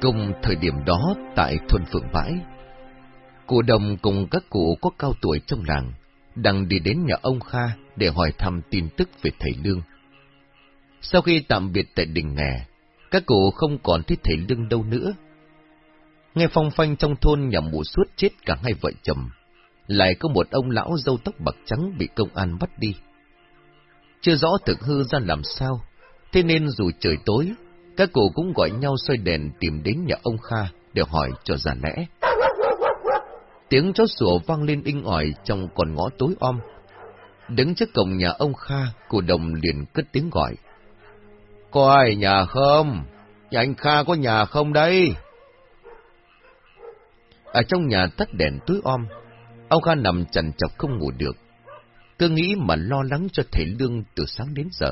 Cùng thời điểm đó tại thôn Phượng Bãi, cụ đồng cùng các cụ có cao tuổi trong làng đang đi đến nhà ông Kha để hỏi thăm tin tức về thầy Lương. Sau khi tạm biệt tại đình nghè, các cụ không còn thấy thầy Lương đâu nữa. Nghe phong phanh trong thôn nhà mụ suốt chết cả hai vợ chồng, lại có một ông lão dâu tóc bạc trắng bị công an bắt đi. Chưa rõ thực hư ra làm sao, thế nên dù trời tối, các cụ cũng gọi nhau xoay đèn tìm đến nhà ông Kha để hỏi cho ra lẽ. Tiếng chó sủa vang lên inh ỏi trong con ngõ tối om. Đứng trước cổng nhà ông Kha, cụ đồng liền cất tiếng gọi. Có ai nhà không? Nhà anh Kha có nhà không đây? Ở trong nhà tắt đèn tối om, ông Kha nằm chằn chọc không ngủ được. Cứ nghĩ mà lo lắng cho thầy Lương từ sáng đến giờ.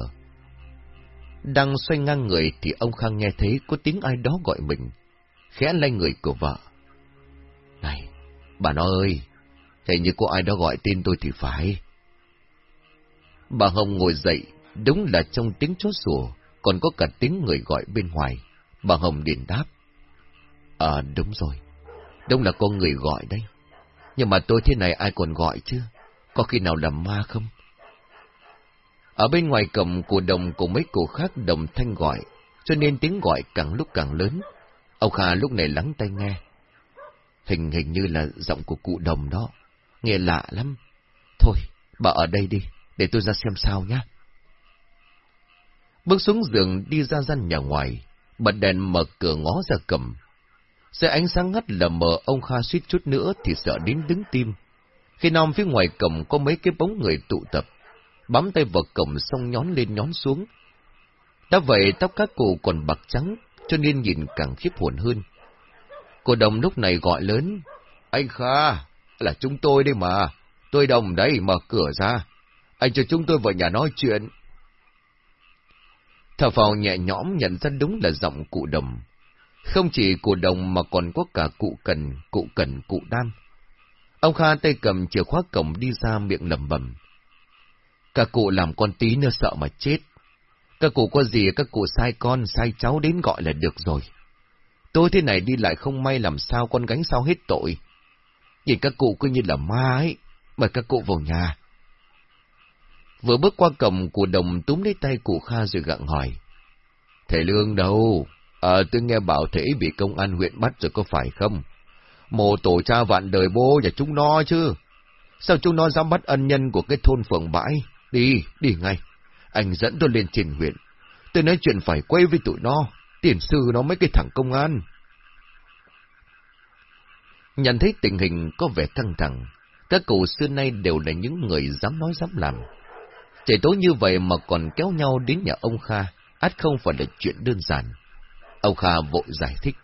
Đang xoay ngang người thì ông Khang nghe thấy có tiếng ai đó gọi mình, khẽ lay người của vợ. Này, bà nó ơi, hình như có ai đó gọi tên tôi thì phải. Bà Hồng ngồi dậy, đúng là trong tiếng chó sủa, còn có cả tiếng người gọi bên ngoài. Bà Hồng điện đáp. À đúng rồi, đúng là con người gọi đấy. Nhưng mà tôi thế này ai còn gọi chứ? Có khi nào là ma không? Ở bên ngoài cổng của đồng cùng mấy cụ khác đồng thanh gọi, cho nên tiếng gọi càng lúc càng lớn. Ông Kha lúc này lắng tai nghe. Hình hình như là giọng của cụ đồng đó. Nghe lạ lắm. Thôi, bà ở đây đi, để tôi ra xem sao nhé. Bước xuống giường đi ra gian nhà ngoài, bật đèn mở cửa ngó ra cầm. Xe ánh sáng ngắt lờ mờ ông Kha suýt chút nữa thì sợ đến đứng tim. Khi nom phía ngoài cổng có mấy cái bóng người tụ tập, bám tay vào cổng xong nhón lên nhón xuống. Đã vậy tóc các cụ còn bạc trắng, cho nên nhìn càng khiếp hồn hơn. Cô đồng lúc này gọi lớn, anh Kha, là chúng tôi đây mà, tôi đồng đấy mở cửa ra, anh cho chúng tôi vào nhà nói chuyện. Thở phào nhẹ nhõm nhận ra đúng là giọng cụ đồng. Không chỉ cụ đồng mà còn có cả cụ cần, cụ cần, cụ đan. Ông Kha tay cầm chìa khóa cổng đi ra miệng lầm bầm. Các cụ làm con tí nữa sợ mà chết. Các cụ có gì các cụ sai con, sai cháu đến gọi là được rồi. Tôi thế này đi lại không may làm sao con gánh sao hết tội. Nhìn các cụ cứ như là ma ấy, mời các cụ vào nhà. Vừa bước qua cổng, cụ đồng túm lấy tay cụ Kha rồi gặng hỏi. Thầy Lương đâu? À, tôi nghe bảo thế bị công an huyện bắt rồi có phải không? Mồ tổ cha vạn đời bố và chúng nó chứ. Sao chúng nó dám bắt ân nhân của cái thôn phường bãi? Đi, đi ngay. Anh dẫn tôi lên trên huyện. Tôi nói chuyện phải quay với tụi nó. Tiền sư nó mấy cái thằng công an. Nhận thấy tình hình có vẻ căng thẳng, các cụ xưa nay đều là những người dám nói dám làm. Trời tối như vậy mà còn kéo nhau đến nhà ông Kha, át không phải là chuyện đơn giản. Ông Kha vội giải thích.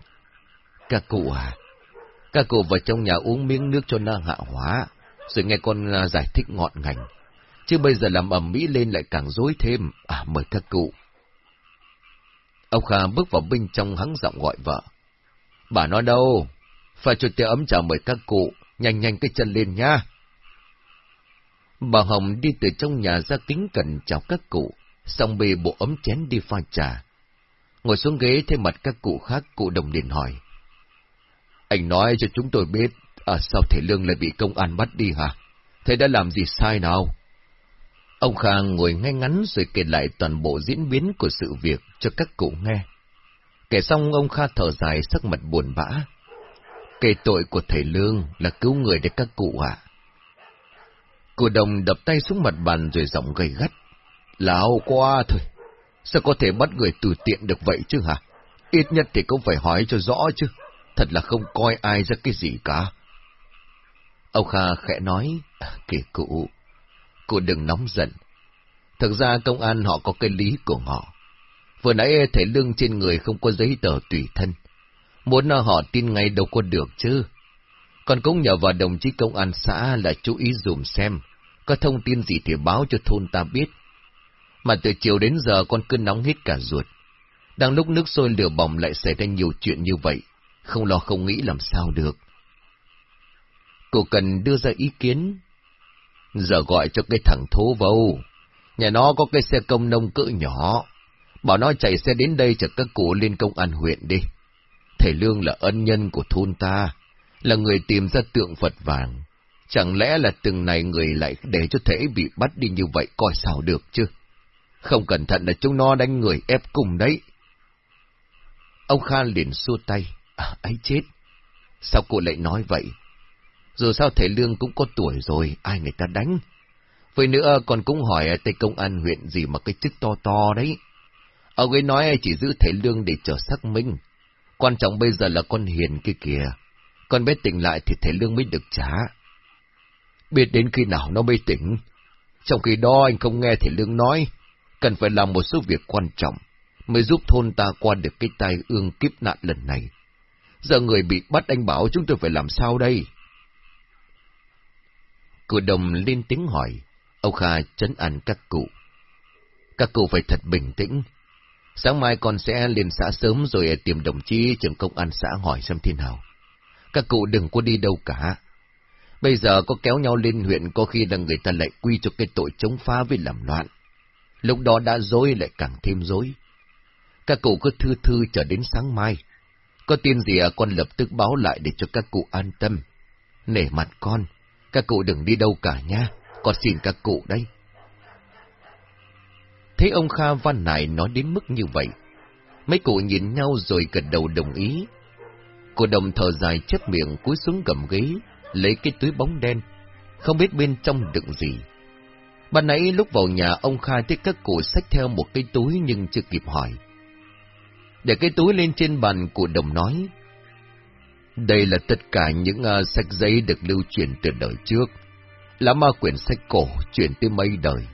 Các cụ à, các cụ vào trong nhà uống miếng nước cho nó hạ hóa, rồi nghe con à, giải thích ngọn ngành. Chứ bây giờ làm ầm mỹ lên lại càng dối thêm, à mời các cụ. Ông Kha bước vào bên trong hắn giọng gọi vợ. Bà nói đâu? Phải cho tia ấm chào mời các cụ, nhanh nhanh cái chân lên nha. Bà Hồng đi từ trong nhà ra kính cẩn chào các cụ, xong bê bộ ấm chén đi pha trà. Ngồi xuống ghế thấy mặt các cụ khác, cụ đồng liền hỏi. Anh nói cho chúng tôi biết, à sao thầy lương lại bị công an bắt đi hả? Thầy đã làm gì sai nào? Ông Khang ngồi ngay ngắn rồi kể lại toàn bộ diễn biến của sự việc cho các cụ nghe. Kể xong ông Kha thở dài sắc mặt buồn bã. Kể tội của thầy Lương là cứu người để các cụ ạ. À. Cụ đồng đập tay xuống mặt bàn rồi giọng gầy gắt. Lão qua thôi. Sao có thể bắt người tùy tiện được vậy chứ hả? Ít nhất thì cũng phải hỏi cho rõ chứ. Thật là không coi ai ra cái gì cả. Ông Kha khẽ nói, kể cụ, cụ đừng nóng giận. Thực ra công an họ có cái lý của họ. Vừa nãy thầy lương trên người không có giấy tờ tùy thân. Muốn họ tin ngay đâu có được chứ. Còn cũng nhờ vào đồng chí công an xã là chú ý dùm xem, có thông tin gì thì báo cho thôn ta biết. Mà từ chiều đến giờ con cứ nóng hết cả ruột. Đang lúc nước sôi lửa bỏng lại xảy ra nhiều chuyện như vậy. không lo không nghĩ làm sao được. Cô cần đưa ra ý kiến. Giờ gọi cho cái thằng thố vâu. Nhà nó có cái xe công nông cỡ nhỏ. Bảo nó chạy xe đến đây chở các cụ lên công an huyện đi. Thầy Lương là ân nhân của thôn ta, là người tìm ra tượng Phật vàng. Chẳng lẽ là từng này người lại để cho thể bị bắt đi như vậy coi sao được chứ? Không cẩn thận là chúng nó đánh người ép cùng đấy. Ông Kha liền xua tay. À, ấy chết. Sao cô lại nói vậy? Dù sao thầy Lương cũng có tuổi rồi, ai người ta đánh? với nữa còn cũng hỏi Tây Công an huyện gì mà cái chức to to đấy. Ông ấy nói chỉ giữ thầy Lương để chờ xác minh. Quan trọng bây giờ là con hiền kia kìa. Con bé tỉnh lại thì thầy Lương mới được trả. Biết đến khi nào nó mới tỉnh. Trong khi đó anh không nghe thầy Lương nói, cần phải làm một số việc quan trọng, mới giúp thôn ta qua được cái tai ương kiếp nạn lần này. Giờ người bị bắt anh bảo chúng tôi phải làm sao đây? Cụ đồng lên tiếng hỏi, ông Kha chấn an các cụ. Các cụ phải thật bình tĩnh. Sáng mai con sẽ lên xã sớm rồi tìm đồng chí trưởng công an xã hỏi xem thế nào. Các cụ đừng có đi đâu cả. Bây giờ có kéo nhau lên huyện có khi là người ta lại quy cho cái tội chống phá với làm loạn. Lúc đó đã dối lại càng thêm dối. Các cụ cứ thư thư chờ đến sáng mai. Có tin gì à, con lập tức báo lại để cho các cụ an tâm. Nể mặt con, các cụ đừng đi đâu cả nha, con xin các cụ đây. Thấy ông Kha văn nại nói đến mức như vậy, mấy cụ nhìn nhau rồi gật đầu đồng ý. Cô đồng thở dài chép miệng cúi xuống gầm ghế, lấy cái túi bóng đen, không biết bên trong đựng gì. Ban nãy lúc vào nhà ông khai thấy các cụ xách theo một cái túi nhưng chưa kịp hỏi. Để cái túi lên trên bàn cụ đồng nói. Đây là tất cả những uh, sách giấy được lưu truyền từ đời trước. Là ma quyển sách cổ truyền tới mấy đời.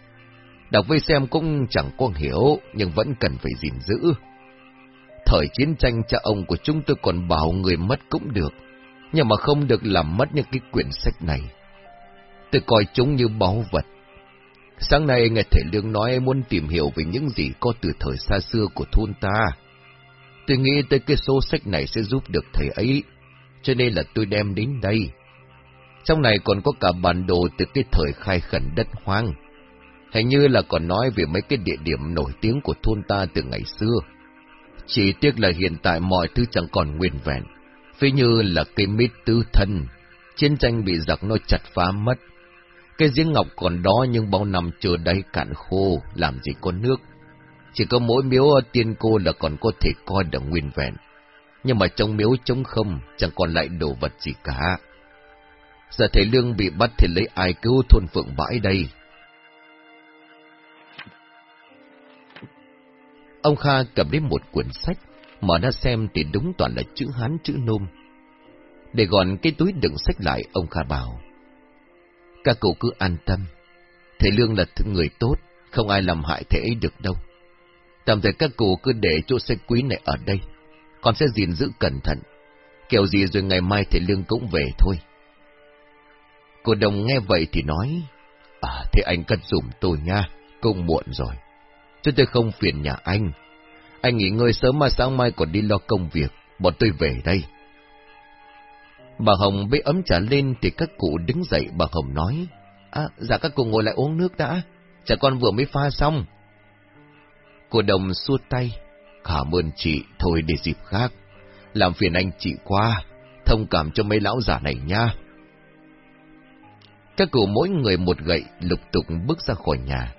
Đọc với xem cũng chẳng có hiểu, nhưng vẫn cần phải gìn giữ. Thời chiến tranh cha ông của chúng tôi còn bảo người mất cũng được, nhưng mà không được làm mất những cái quyển sách này. Tôi coi chúng như báu vật. Sáng nay nghe thầy Lương nói muốn tìm hiểu về những gì có từ thời xa xưa của thôn ta. Tôi nghĩ tới cái số sách này sẽ giúp được thầy ấy, cho nên là tôi đem đến đây. Trong này còn có cả bản đồ từ cái thời khai khẩn đất hoang. Hình như là còn nói về mấy cái địa điểm nổi tiếng của thôn ta từ ngày xưa. Chỉ tiếc là hiện tại mọi thứ chẳng còn nguyên vẹn. phía như là cây mít tứ thân, chiến tranh bị giặc nó chặt phá mất. Cái giếng ngọc còn đó nhưng bao năm chờ đáy cạn khô, làm gì có nước. Chỉ có mỗi miếu tiên cô là còn có thể coi được nguyên vẹn. Nhưng mà trong miếu trống không, chẳng còn lại đồ vật gì cả. Giờ thầy Lương bị bắt thì lấy ai cứu thôn phượng bãi đây? Ông Kha cầm đến một quyển sách, mở ra xem thì đúng toàn là chữ Hán chữ Nôm. Để gọn cái túi đựng sách lại, ông Kha bảo. Các cậu cứ an tâm, thầy Lương là người tốt, không ai làm hại thầy ấy được đâu. Tạm thời các cụ cứ để chỗ xe quý này ở đây, con sẽ gìn giữ cẩn thận. Kiểu gì rồi ngày mai thầy Lương cũng về thôi. Cô đồng nghe vậy thì nói, À, thế anh cất dùm tôi nha, cũng muộn rồi. Chứ tôi không phiền nhà anh. Anh nghỉ ngơi sớm mà sáng mai còn đi lo công việc, bọn tôi về đây. Bà Hồng bế ấm trà lên thì các cụ đứng dậy bà Hồng nói, À, dạ các cụ ngồi lại uống nước đã, trà con vừa mới pha xong. Cô đồng xua tay, cảm ơn chị, thôi để dịp khác. Làm phiền anh chị qua, thông cảm cho mấy lão già này nha. Các cụ mỗi người một gậy lục tục bước ra khỏi nhà.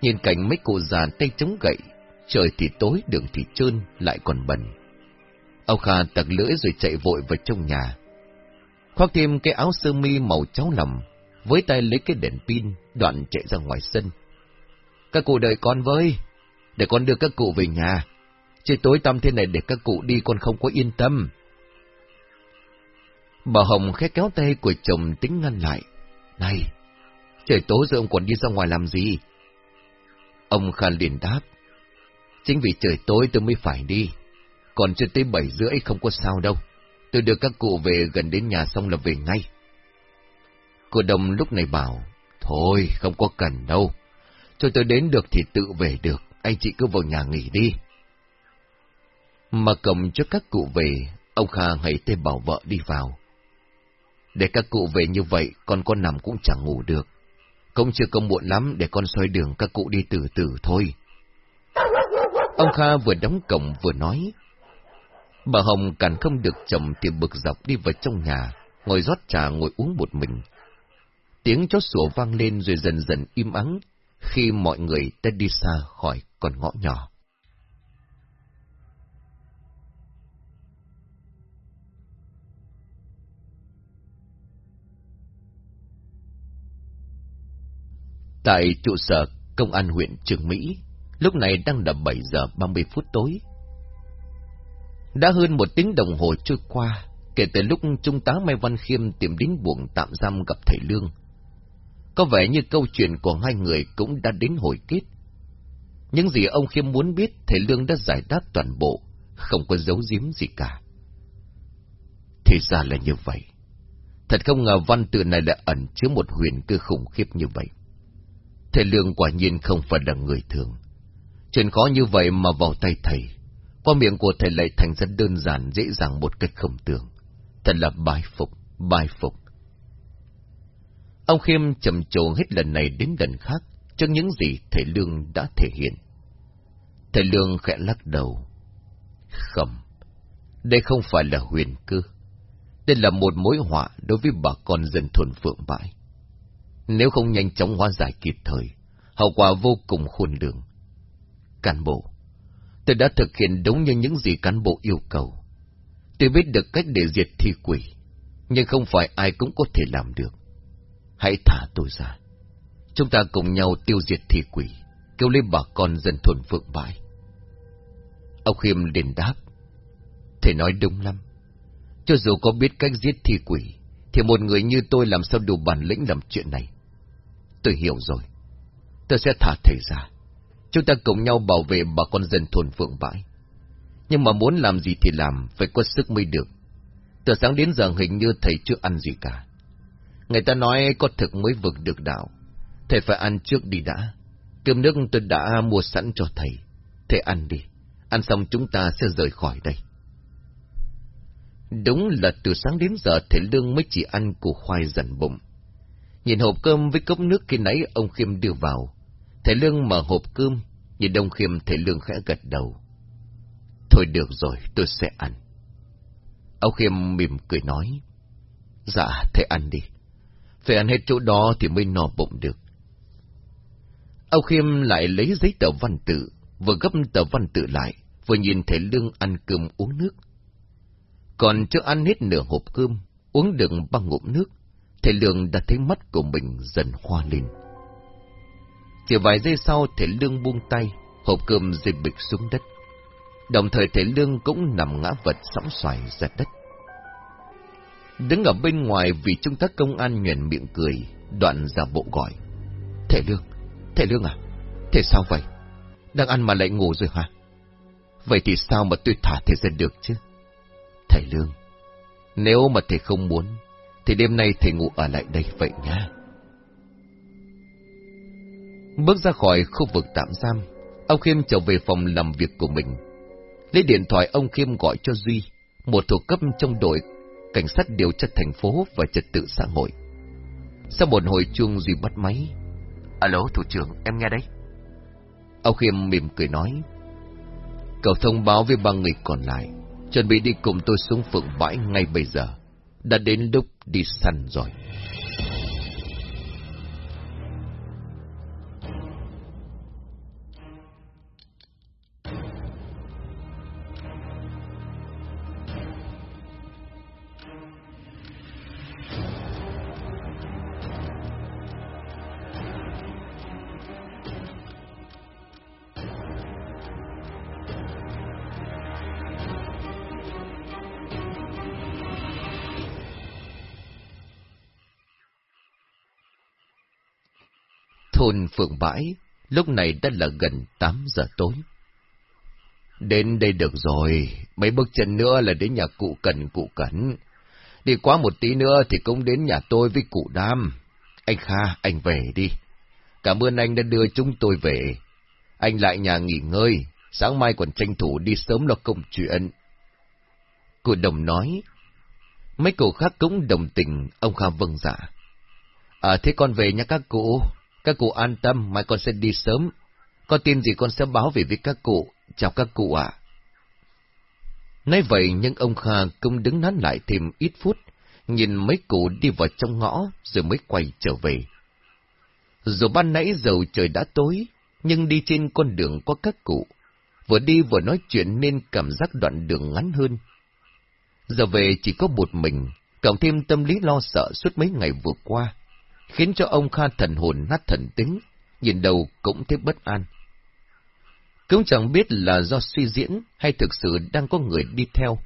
Nhìn cảnh mấy cụ già tay chống gậy, trời thì tối đường thì trơn, lại còn bẩn. Ông Kha tặc lưỡi rồi chạy vội vào trong nhà. Khoác thêm cái áo sơ mi màu cháo lòng, với tay lấy cái đèn pin, đoạn chạy ra ngoài sân. Các cụ đợi con với, để con đưa các cụ về nhà. Trời tối tăm thế này để các cụ đi con không có yên tâm. Bà Hồng khẽ kéo tay của chồng tính ngăn lại. Này, trời tối rồi ông còn đi ra ngoài làm gì? Ông Khan liền đáp. Chính vì trời tối tôi mới phải đi. Còn chưa tới bảy rưỡi không có sao đâu. Tôi đưa các cụ về gần đến nhà xong là về ngay. Cô Đồng lúc này bảo, Thôi, không có cần đâu. Cho tôi đến được thì tự về được, anh chị cứ vào nhà nghỉ đi. Mà cầm cho các cụ về, Ông Kha hãy tên bảo vợ đi vào. Để các cụ về như vậy, con con nằm cũng chẳng ngủ được. công chưa công muộn lắm để con xoay đường các cụ đi từ từ thôi. Ông Kha vừa đóng cổng vừa nói. Bà Hồng càng không được chồng thì bực dọc đi vào trong nhà, ngồi rót trà ngồi uống một mình. Tiếng chó sủa vang lên rồi dần dần im ắng, khi mọi người đã đi xa khỏi con ngõ nhỏ. Tại trụ sở công an huyện Trường Mỹ, lúc này đang là 7 giờ 30 phút tối. Đã hơn một tiếng đồng hồ trôi qua, kể từ lúc Trung tá Mai Văn Khiêm tìm đến buồng tạm giam gặp thầy Lương. Có vẻ như câu chuyện của hai người cũng đã đến hồi kết. Những gì ông Khiêm muốn biết, thầy Lương đã giải đáp toàn bộ, không có giấu giếm gì cả. Thì ra là như vậy. Thật không ngờ văn tự này đã ẩn chứa một huyền cơ khủng khiếp như vậy. Thầy Lương quả nhiên không phải là người thường. Chuyện khó như vậy mà vào tay thầy, qua miệng của thầy lại thành rất đơn giản, dễ dàng một cách không tưởng. Thật là bài phục, bài phục. Ông Khiêm trầm trồ hết lần này đến lần khác, trước những gì thầy Lương đã thể hiện. Thầy Lương khẽ lắc đầu. Không, đây không phải là huyền cư. Đây là một mối họa đối với bà con dân thuần phượng bãi. Nếu không nhanh chóng hóa giải kịp thời, hậu quả vô cùng khôn lường. Cán bộ Tôi đã thực hiện đúng như những gì cán bộ yêu cầu. Tôi biết được cách để diệt thi quỷ, nhưng không phải ai cũng có thể làm được. Hãy thả tôi ra. Chúng ta cùng nhau tiêu diệt thi quỷ, kêu lên bà con dân thuần phượng bãi. Ông Khiêm liền đáp. Thầy nói đúng lắm. Cho dù có biết cách giết thi quỷ, thì một người như tôi làm sao đủ bản lĩnh làm chuyện này. Tôi hiểu rồi. Tôi sẽ thả thầy ra. Chúng ta cùng nhau bảo vệ bà con dân thôn phượng bãi. Nhưng mà muốn làm gì thì làm, phải có sức mới được. Từ sáng đến giờ hình như thầy chưa ăn gì cả. Người ta nói có thực mới vực được đạo. Thầy phải ăn trước đi đã. Cơm nước tôi đã mua sẵn cho thầy. Thầy ăn đi. Ăn xong chúng ta sẽ rời khỏi đây. Đúng là từ sáng đến giờ thầy Lương mới chỉ ăn củ khoai dần bụng. Nhìn hộp cơm với cốc nước khi nãy ông Khiêm đưa vào. Thầy Lương mở hộp cơm, nhìn ông Khiêm thầy Lương khẽ gật đầu. Thôi được rồi, tôi sẽ ăn. Ông Khiêm mỉm cười nói. Dạ, thầy ăn đi. Phải ăn hết chỗ đó thì mới no bụng được. Ông Khiêm lại lấy giấy tờ văn tự, vừa gấp tờ văn tự lại, vừa nhìn thầy Lương ăn cơm uống nước. Còn chưa ăn hết nửa hộp cơm, uống được ba ngụm nước, thầy Lương đã thấy mắt của mình dần hoa lên. Chỉ vài giây sau thể Lương buông tay, hộp cơm rơi bịch xuống đất. Đồng thời thể Lương cũng nằm ngã vật sóng xoài ra đất. Đứng ở bên ngoài vì trung tác công an nhuền miệng cười, đoạn ra bộ gọi. thể Lương, thể Lương à, thể sao vậy? Đang ăn mà lại ngủ rồi hả? Vậy thì sao mà tôi thả thầy ra được chứ? Thầy Lương, nếu mà thầy không muốn, thì đêm nay thầy ngủ ở lại đây vậy nha. Bước ra khỏi khu vực tạm giam, ông Khiêm trở về phòng làm việc của mình. Lấy điện thoại ông Khiêm gọi cho Duy, một thuộc cấp trong đội cảnh sát điều tra thành phố và trật tự xã hội. Sau một hồi chuông Duy bắt máy. Alo, thủ trưởng, em nghe đấy. Ông Khiêm mỉm cười nói. Cậu thông báo với ba người còn lại, chuẩn bị đi cùng tôi xuống phượng bãi ngay bây giờ. Đã đến lúc đi săn rồi. Bãi, lúc này đã là gần 8 giờ tối. Đến đây được rồi, mấy bước chân nữa là đến nhà cụ Cần cụ Cẩn. Đi qua một tí nữa thì cũng đến nhà tôi với cụ Đam. Anh Kha, anh về đi. Cảm ơn anh đã đưa chúng tôi về. Anh lại nhà nghỉ ngơi, sáng mai còn tranh thủ đi sớm lo công chuyện. Cụ đồng nói. Mấy cụ khác cũng đồng tình, ông Kha vâng dạ. À thế con về nha các cụ, các cụ an tâm, mai con sẽ đi sớm. Có tin gì con sẽ báo về với các cụ, chào các cụ ạ. Nói vậy nhưng ông Kha cũng đứng nán lại thêm ít phút, nhìn mấy cụ đi vào trong ngõ rồi mới quay trở về. Dù ban nãy dầu trời đã tối, nhưng đi trên con đường có các cụ, vừa đi vừa nói chuyện nên cảm giác đoạn đường ngắn hơn. Giờ về chỉ có một mình, cộng thêm tâm lý lo sợ suốt mấy ngày vừa qua, khiến cho ông Kha thần hồn nát thần tính, nhìn đầu cũng thấy bất an. Cũng chẳng biết là do suy diễn hay thực sự đang có người đi theo,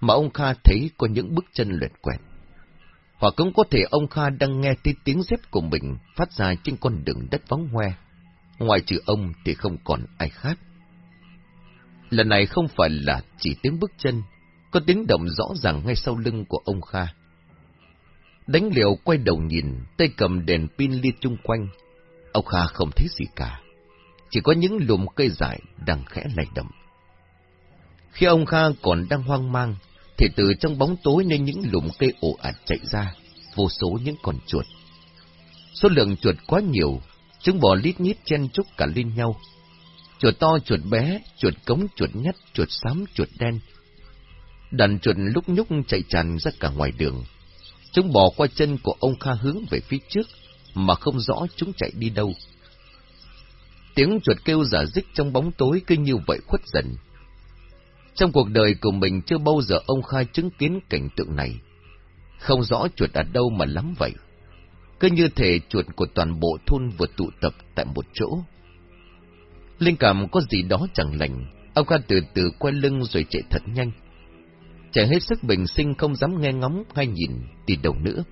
mà ông Kha thấy có những bước chân luyện quẹt. Hoặc cũng có thể ông Kha đang nghe thấy tiếng dép của mình phát ra trên con đường đất vắng hoe. Ngoài trừ ông thì không còn ai khác. Lần này không phải là chỉ tiếng bước chân, có tiếng động rõ ràng ngay sau lưng của ông Kha. Đánh liều quay đầu nhìn, tay cầm đèn pin lia chung quanh. Ông Kha không thấy gì cả. Chỉ có những lùm cây dại đang khẽ lay động. Khi ông Kha còn đang hoang mang, thì từ trong bóng tối nên những lùm cây ồ ạt chạy ra, vô số những con chuột. Số lượng chuột quá nhiều, chúng bò lít nhít chen chúc cả lên nhau. Chuột to, chuột bé, chuột cống, chuột nhắt, chuột xám, chuột đen. Đàn chuột lúc nhúc chạy tràn ra cả ngoài đường. Chúng bò qua chân của ông Kha hướng về phía trước, mà không rõ chúng chạy đi đâu. Tiếng chuột kêu giả dích trong bóng tối cứ như vậy khuất dần, trong cuộc đời của mình chưa bao giờ ông kha chứng kiến cảnh tượng này. Không rõ chuột ở đâu mà lắm vậy. Cứ như thể chuột của toàn bộ thôn vừa tụ tập tại một chỗ. Linh cảm có gì đó chẳng lành, ông kha từ từ quay lưng rồi chạy thật nhanh. Chạy hết sức bình sinh không dám nghe ngóng hay nhìn đi đầu nữa.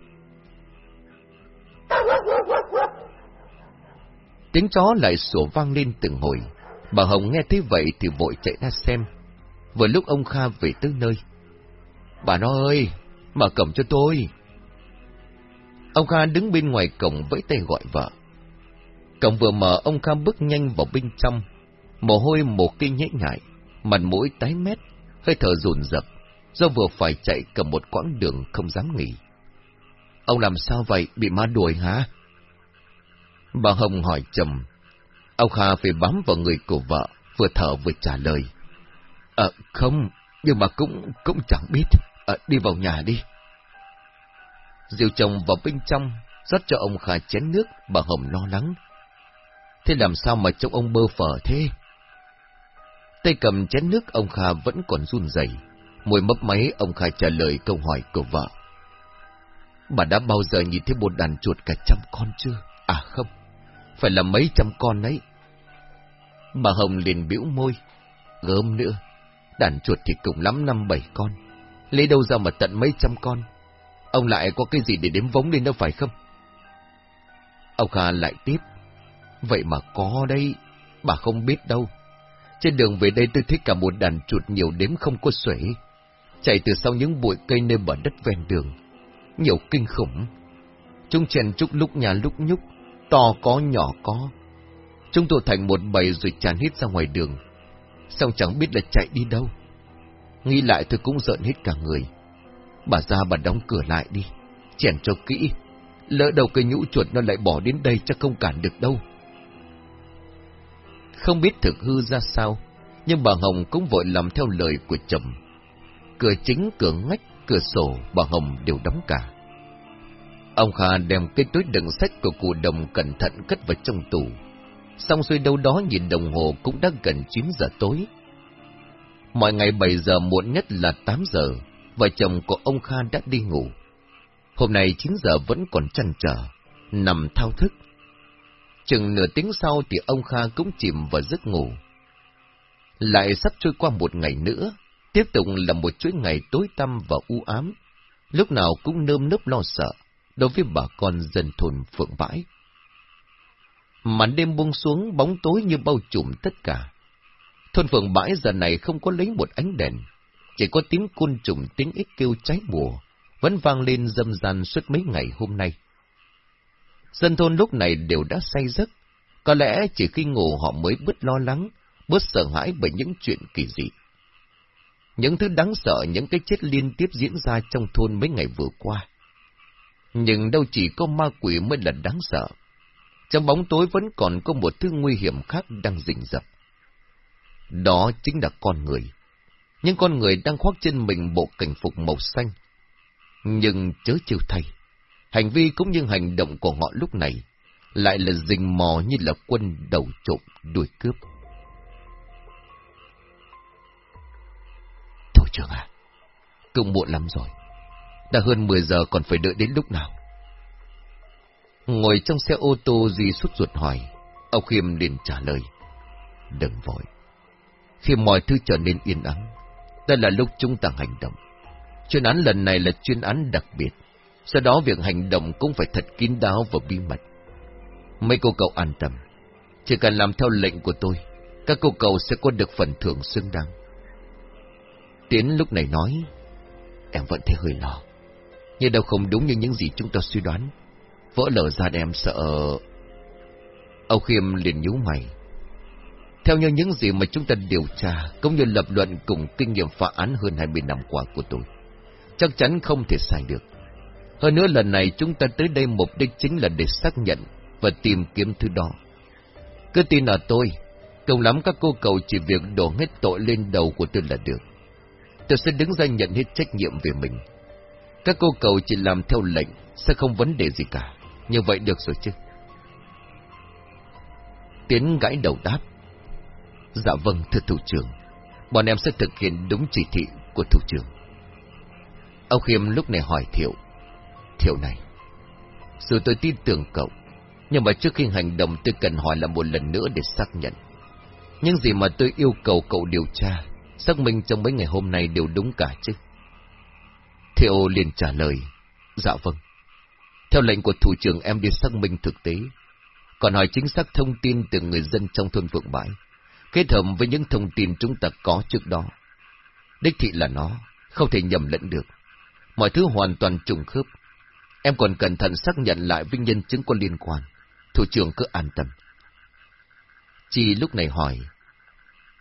Tiếng chó lại sủa vang lên từng hồi. Bà Hồng nghe thấy vậy thì vội chạy ra xem vừa lúc ông Kha về tới nơi. Bà nó ơi, mở cổng cho tôi. Ông Kha đứng bên ngoài cổng vẫy tay gọi vợ. Cổng vừa mở, ông Kha bước nhanh vào bên trong, mồ hôi một kinh nhễ ngại, mặt mũi tái mét, hơi thở rùn rập, do vừa phải chạy cầm một quãng đường không dám nghỉ. Ông làm sao vậy, bị ma đuổi hả? Bà Hồng hỏi trầm. Ông Kha phải bám vào người của vợ, vừa thở vừa trả lời. Ờ, không, nhưng mà cũng cũng chẳng biết. Ờ, đi vào nhà đi. diều chồng vào bên trong, rót cho ông kha chén nước, bà Hồng lo lắng. Thế làm sao mà trông ông bơ phở thế? Tay cầm chén nước ông Kha vẫn còn run rẩy, môi mấp máy ông khai trả lời câu hỏi của vợ. Bà đã bao giờ nhìn thấy một đàn chuột cả trăm con chưa? À không, phải là mấy trăm con ấy. Bà Hồng liền biểu môi, gớm nữa, Đàn chuột thì cùng lắm năm bảy con. Lấy đâu ra mà tận mấy trăm con. Ông lại có cái gì để đếm vống lên đâu phải không? Ông Kha lại tiếp. Vậy mà có đây, bà không biết đâu. Trên đường về đây tôi thấy cả một đàn chuột nhiều đếm không có xuể. Chạy từ sau những bụi cây nơi bờ đất ven đường. Nhiều kinh khủng. Chúng chèn chúc lúc nhà lúc nhúc, to có nhỏ có. Chúng tụ thành một bầy rồi tràn hết ra ngoài đường xong chẳng biết là chạy đi đâu. Nghĩ lại tôi cũng giận hết cả người. Bà ra bà đóng cửa lại đi, chèn cho kỹ, lỡ đầu cây nhũ chuột nó lại bỏ đến đây chắc không cản được đâu. Không biết thực hư ra sao, nhưng bà Hồng cũng vội làm theo lời của chồng. Cửa chính, cửa ngách, cửa sổ, bà Hồng đều đóng cả. Ông Kha đem cái túi đựng sách của cụ đồng cẩn thận cất vào trong tủ, Xong xuôi đâu đó nhìn đồng hồ cũng đã gần 9 giờ tối. Mọi ngày 7 giờ muộn nhất là 8 giờ, vợ chồng của ông Kha đã đi ngủ. Hôm nay 9 giờ vẫn còn chăn trở, nằm thao thức. Chừng nửa tiếng sau thì ông Kha cũng chìm vào giấc ngủ. Lại sắp trôi qua một ngày nữa, tiếp tục là một chuỗi ngày tối tăm và u ám, lúc nào cũng nơm nớp lo sợ đối với bà con dân thôn Phượng Bãi. Màn đêm buông xuống bóng tối như bao trùm tất cả. Thôn phượng bãi giờ này không có lấy một ánh đèn, chỉ có tiếng côn trùng tiếng ích kêu cháy mùa, vẫn vang lên dâm gian suốt mấy ngày hôm nay. Dân thôn lúc này đều đã say giấc, có lẽ chỉ khi ngủ họ mới bớt lo lắng, bớt sợ hãi bởi những chuyện kỳ dị những thứ đáng sợ, những cái chết liên tiếp diễn ra trong thôn mấy ngày vừa qua. Nhưng đâu chỉ có ma quỷ mới là đáng sợ. Trong bóng tối vẫn còn có một thứ nguy hiểm khác đang rình rập. Đó chính là con người. Những con người đang khoác trên mình bộ cảnh phục màu xanh. Nhưng chớ chiều thay. Hành vi cũng như hành động của họ lúc này lại là rình mò như là quân đầu trộm đuổi cướp. Trường à, cũng muộn lắm rồi. Đã hơn 10 giờ còn phải đợi đến lúc nào? Ngồi trong xe ô tô Duy suốt ruột hỏi, ông Khiêm liền trả lời. Đừng vội. Khi mọi thứ trở nên yên ắng, đây là lúc chúng ta hành động. Chuyên án lần này là chuyên án đặc biệt, sau đó việc hành động cũng phải thật kín đáo và bí mật. Mấy cô cậu an tâm, chỉ cần làm theo lệnh của tôi, các cô cậu sẽ có được phần thưởng xứng đáng. Tiến lúc này nói, em vẫn thấy hơi lo, nhưng đâu không đúng như những gì chúng ta suy đoán. Vỡ lở ra em sợ... Âu Khiêm liền nhíu mày. Theo như những gì mà chúng ta điều tra, cũng như lập luận cùng kinh nghiệm phá án hơn 20 năm qua của tôi, chắc chắn không thể sai được. Hơn nữa lần này chúng ta tới đây mục đích chính là để xác nhận và tìm kiếm thứ đó. Cứ tin ở tôi, cùng lắm các cô cầu chỉ việc đổ hết tội lên đầu của tôi là được. Tôi sẽ đứng ra nhận hết trách nhiệm về mình. Các cô cầu chỉ làm theo lệnh, sẽ không vấn đề gì cả. Như vậy được rồi chứ. Tiến gãi đầu đáp. Dạ vâng, thưa thủ trưởng. Bọn em sẽ thực hiện đúng chỉ thị của thủ trưởng. Ông Khiêm lúc này hỏi Thiệu. Thiệu này, dù tôi tin tưởng cậu, nhưng mà trước khi hành động tôi cần hỏi là một lần nữa để xác nhận. Những gì mà tôi yêu cầu cậu điều tra, xác minh trong mấy ngày hôm nay đều đúng cả chứ. Theo liền trả lời, dạ vâng. Theo lệnh của thủ trưởng em đi xác minh thực tế, còn hỏi chính xác thông tin từ người dân trong thôn Vượng Bãi, kết hợp với những thông tin chúng ta có trước đó. Đích thị là nó, không thể nhầm lẫn được. Mọi thứ hoàn toàn trùng khớp. Em còn cẩn thận xác nhận lại với nhân chứng có liên quan. Thủ trưởng cứ an tâm. Chi lúc này hỏi,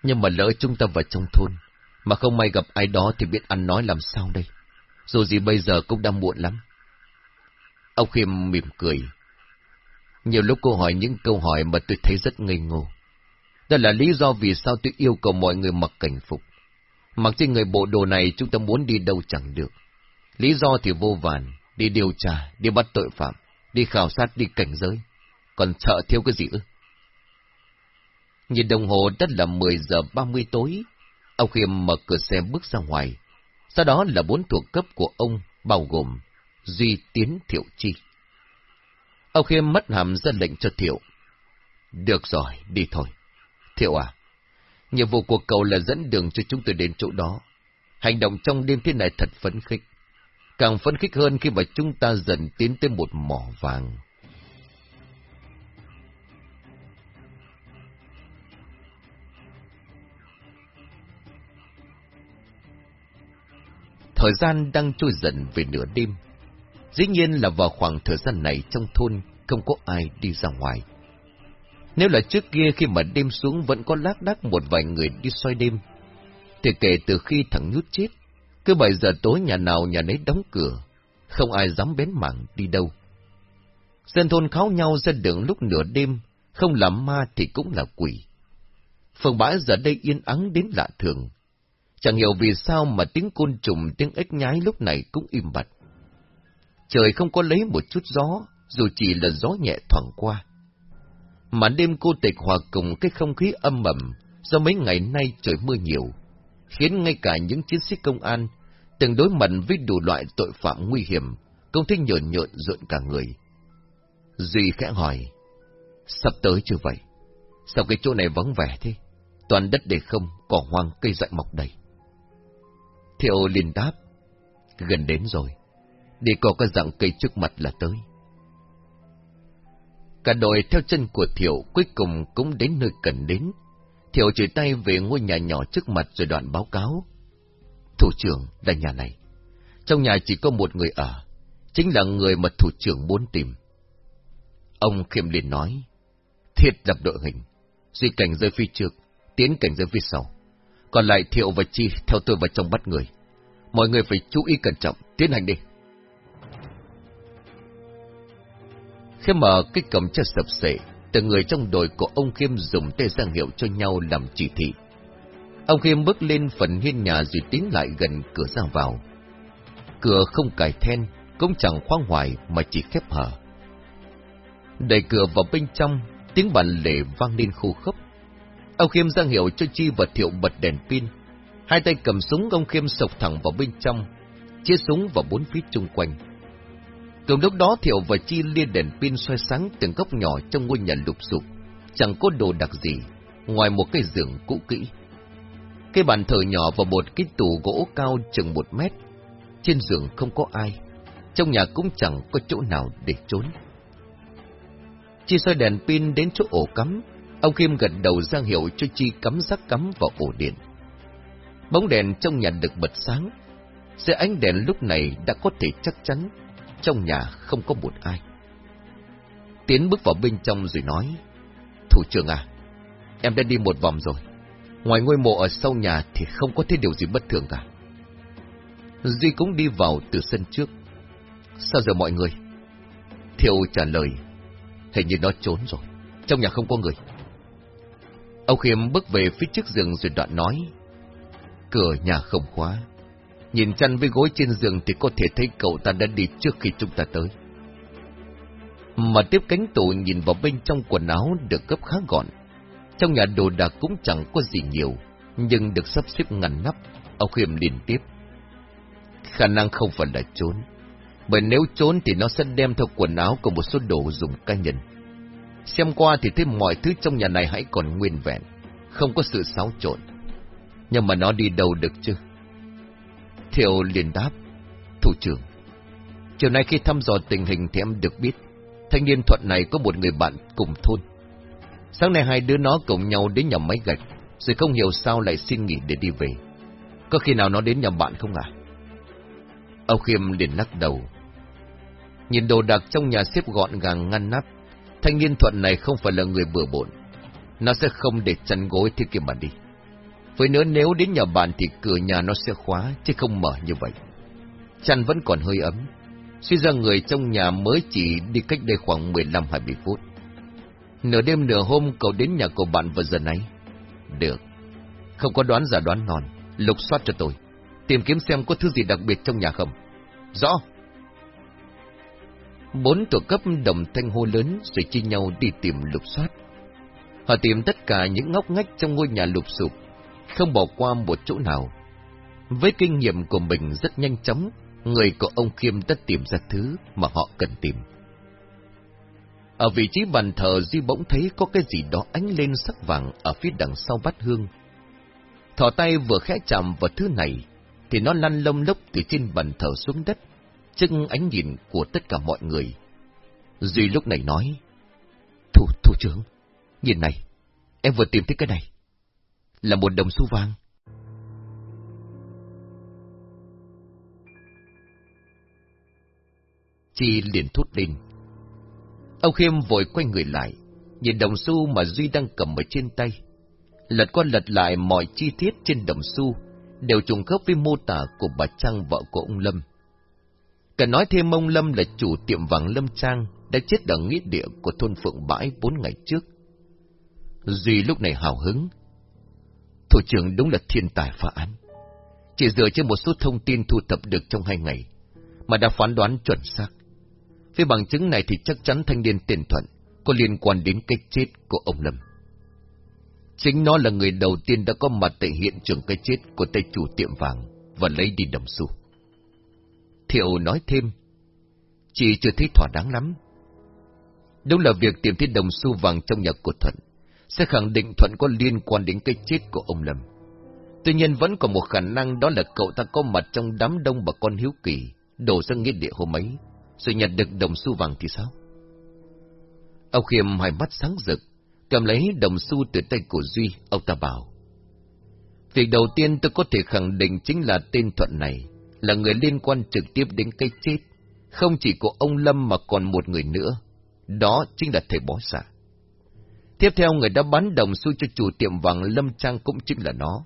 nhưng mà lỡ chúng ta vào trong thôn, mà không may gặp ai đó thì biết ăn nói làm sao đây? Dù gì bây giờ cũng đã muộn lắm. Ông Khiêm mỉm cười. Nhiều lúc cô hỏi những câu hỏi mà tôi thấy rất ngây ngô. Đó là lý do vì sao tôi yêu cầu mọi người mặc cảnh phục. Mặc trên người bộ đồ này chúng ta muốn đi đâu chẳng được. Lý do thì vô vàn, đi điều tra, đi bắt tội phạm, đi khảo sát, đi cảnh giới. Còn sợ thiếu cái gì ư? Nhìn đồng hồ đã là 10 giờ 30 tối. Ông Khiêm mở cửa xe bước ra ngoài. Sau đó là bốn thuộc cấp của ông, bao gồm Duy Tiến Thiệu Chi. Ông Khiêm mất hàm ra lệnh cho Thiệu. Được rồi, đi thôi. Thiệu à, nhiệm vụ của cậu là dẫn đường cho chúng tôi đến chỗ đó. Hành động trong đêm thế này thật phấn khích. Càng phấn khích hơn khi mà chúng ta dần tiến tới một mỏ vàng. Thời gian đang trôi dần về nửa đêm. Dĩ nhiên là vào khoảng thời gian này trong thôn không có ai đi ra ngoài. Nếu là trước kia khi mà đêm xuống vẫn có lác đác một vài người đi xoay đêm, thì kể từ khi thằng nhút chết, cứ bảy giờ tối nhà nào nhà nấy đóng cửa, không ai dám bén mảng đi đâu. Dân thôn kháo nhau ra đường lúc nửa đêm, không làm ma thì cũng là quỷ. Phường bãi giờ đây yên ắng đến lạ thường. Chẳng hiểu vì sao mà tiếng côn trùng, tiếng ếch nhái lúc này cũng im bặt. Trời không có lấy một chút gió, dù chỉ là gió nhẹ thoảng qua. Mà đêm cô tịch hòa cùng cái không khí âm ẩm do mấy ngày nay trời mưa nhiều, khiến ngay cả những chiến sĩ công an từng đối mặt với đủ loại tội phạm nguy hiểm, công thích nhợn nhợn rộn cả người. Duy khẽ hỏi, sắp tới chưa vậy? Sao cái chỗ này vắng vẻ thế? Toàn đất để không, cỏ hoang cây dại mọc đầy. Thiệu liền đáp, gần đến rồi, để có cái dạng cây trước mặt là tới. Cả đội theo chân của Thiệu cuối cùng cũng đến nơi cần đến. Thiệu chỉ tay về ngôi nhà nhỏ trước mặt rồi đoạn báo cáo. Thủ trưởng là nhà này. Trong nhà chỉ có một người ở, chính là người mà thủ trưởng muốn tìm. Ông Khiêm liền nói, thiết lập đội hình, duy cảnh rơi phía trước, tiến cảnh rơi phía sau. Còn lại Thiệu và Chi theo tôi vào trong bắt người. Mọi người phải chú ý cẩn trọng, tiến hành đi. Khi mở cái cổng cho sập sệ, từng người trong đội của ông Khiêm dùng tay giang hiệu cho nhau làm chỉ thị. Ông Khiêm bước lên phần hiên nhà rồi tiến lại gần cửa ra vào. Cửa không cài then, cũng chẳng khoang hoài mà chỉ khép hở. Đẩy cửa vào bên trong, tiếng bàn lệ vang lên khô khốc. Ông Khiêm ra hiệu cho Chi và Thiệu bật đèn pin. Hai tay cầm súng ông Khiêm sộc thẳng vào bên trong, chia súng vào bốn phía chung quanh. Cùng lúc đó Thiệu và Chi liên đèn pin soi sáng từng góc nhỏ trong ngôi nhà lụp sụp, chẳng có đồ đặc gì, ngoài một cái giường cũ kỹ. Cái bàn thờ nhỏ và một cái tủ gỗ cao chừng một mét. Trên giường không có ai, trong nhà cũng chẳng có chỗ nào để trốn. Chi soi đèn pin đến chỗ ổ cắm, ông Kim gật đầu ra hiệu cho Chi cắm rác cắm vào ổ điện. Bóng đèn trong nhà được bật sáng, Giữa ánh đèn lúc này đã có thể chắc chắn trong nhà không có một ai. Tiến bước vào bên trong rồi nói, Thủ trưởng à, em đã đi một vòng rồi. Ngoài ngôi mộ ở sau nhà thì không có thấy điều gì bất thường cả. Duy cũng đi vào từ sân trước. Sao giờ mọi người? Thiệu trả lời, hình như nó trốn rồi, trong nhà không có người. Ông Khiêm bước về phía trước giường rồi đoạn nói, cửa nhà không khóa, Nhìn chăn với gối trên giường thì có thể thấy cậu ta đã đi trước khi chúng ta tới. Mà tiếp cánh tủ nhìn vào bên trong quần áo được gấp khá gọn. Trong nhà đồ đạc cũng chẳng có gì nhiều, nhưng được sắp xếp ngăn nắp, ông Khiêm liền tiếp. Khả năng không phải là trốn, bởi nếu trốn thì nó sẽ đem theo quần áo của một số đồ dùng cá nhân. Xem qua thì thấy mọi thứ trong nhà này hãy còn nguyên vẹn, không có sự xáo trộn. Nhưng mà nó đi đâu được chứ? Thiệu liền đáp, Thủ trưởng, chiều nay khi thăm dò tình hình thì em được biết, thanh niên thuận này có một người bạn cùng thôn. Sáng nay hai đứa nó cùng nhau đến nhà máy gạch, rồi không hiểu sao lại xin nghỉ để đi về. Có khi nào nó đến nhà bạn không à? Âu Khiêm liền lắc đầu. Nhìn đồ đạc trong nhà xếp gọn gàng ngăn nắp, thanh niên thuận này không phải là người bừa bộn. Nó sẽ không để chăn gối thế kia mà đi. Với nữa nếu đến nhà bạn thì cửa nhà nó sẽ khóa, chứ không mở như vậy. Chăn vẫn còn hơi ấm. Suy ra người trong nhà mới chỉ đi cách đây khoảng 15-20 phút. Nửa đêm nửa hôm cậu đến nhà của bạn vào giờ này. Được. Không có đoán giả đoán non. Lục soát cho tôi. Tìm kiếm xem có thứ gì đặc biệt trong nhà không. Rõ. Bốn tổ cấp đồng thanh hô lớn rồi chia nhau đi tìm lục soát. Họ tìm tất cả những ngóc ngách trong ngôi nhà lục sụp không bỏ qua một chỗ nào. Với kinh nghiệm của mình rất nhanh chóng, người của ông Khiêm đã tìm ra thứ mà họ cần tìm. Ở vị trí bàn thờ Duy bỗng thấy có cái gì đó ánh lên sắc vàng ở phía đằng sau bát hương. Thỏ tay vừa khẽ chạm vào thứ này, thì nó lăn lông lốc từ trên bàn thờ xuống đất, trước ánh nhìn của tất cả mọi người. Duy lúc này nói, Thủ, thủ trưởng, nhìn này, em vừa tìm thấy cái này là một đồng xu vàng. Chi liền thốt lên. Ông Khiêm vội quay người lại, nhìn đồng xu mà Duy đang cầm ở trên tay. Lật qua lật lại mọi chi tiết trên đồng xu, đều trùng khớp với mô tả của bà Trang vợ của ông Lâm. Cần nói thêm ông Lâm là chủ tiệm vàng Lâm Trang, đã chết ở nghĩa địa của thôn Phượng Bãi bốn ngày trước. Duy lúc này hào hứng, Thủ trưởng đúng là thiên tài phá án. Chỉ dựa trên một số thông tin thu thập được trong hai ngày, mà đã phán đoán chuẩn xác. Với bằng chứng này thì chắc chắn thanh niên tiền thuận có liên quan đến cái chết của ông Lâm. Chính nó là người đầu tiên đã có mặt tại hiện trường cái chết của tay chủ tiệm vàng và lấy đi đồng xu. Thiệu nói thêm, chị chưa thấy thỏa đáng lắm. Đúng là việc tìm thấy đồng xu vàng trong nhà của Thuận sẽ khẳng định Thuận có liên quan đến cái chết của ông Lâm. Tuy nhiên vẫn còn một khả năng đó là cậu ta có mặt trong đám đông bà con hiếu kỳ, đổ ra nghĩa địa hôm ấy, rồi nhặt được đồng xu vàng thì sao? Ông Khiêm hai mắt sáng rực, cầm lấy đồng xu từ tay của Duy, ông ta bảo. Việc đầu tiên tôi có thể khẳng định chính là tên Thuận này, là người liên quan trực tiếp đến cái chết, không chỉ của ông Lâm mà còn một người nữa, đó chính là thầy bó xạ. Tiếp theo người đã bán đồng xu cho chủ tiệm vàng Lâm Trang cũng chính là nó.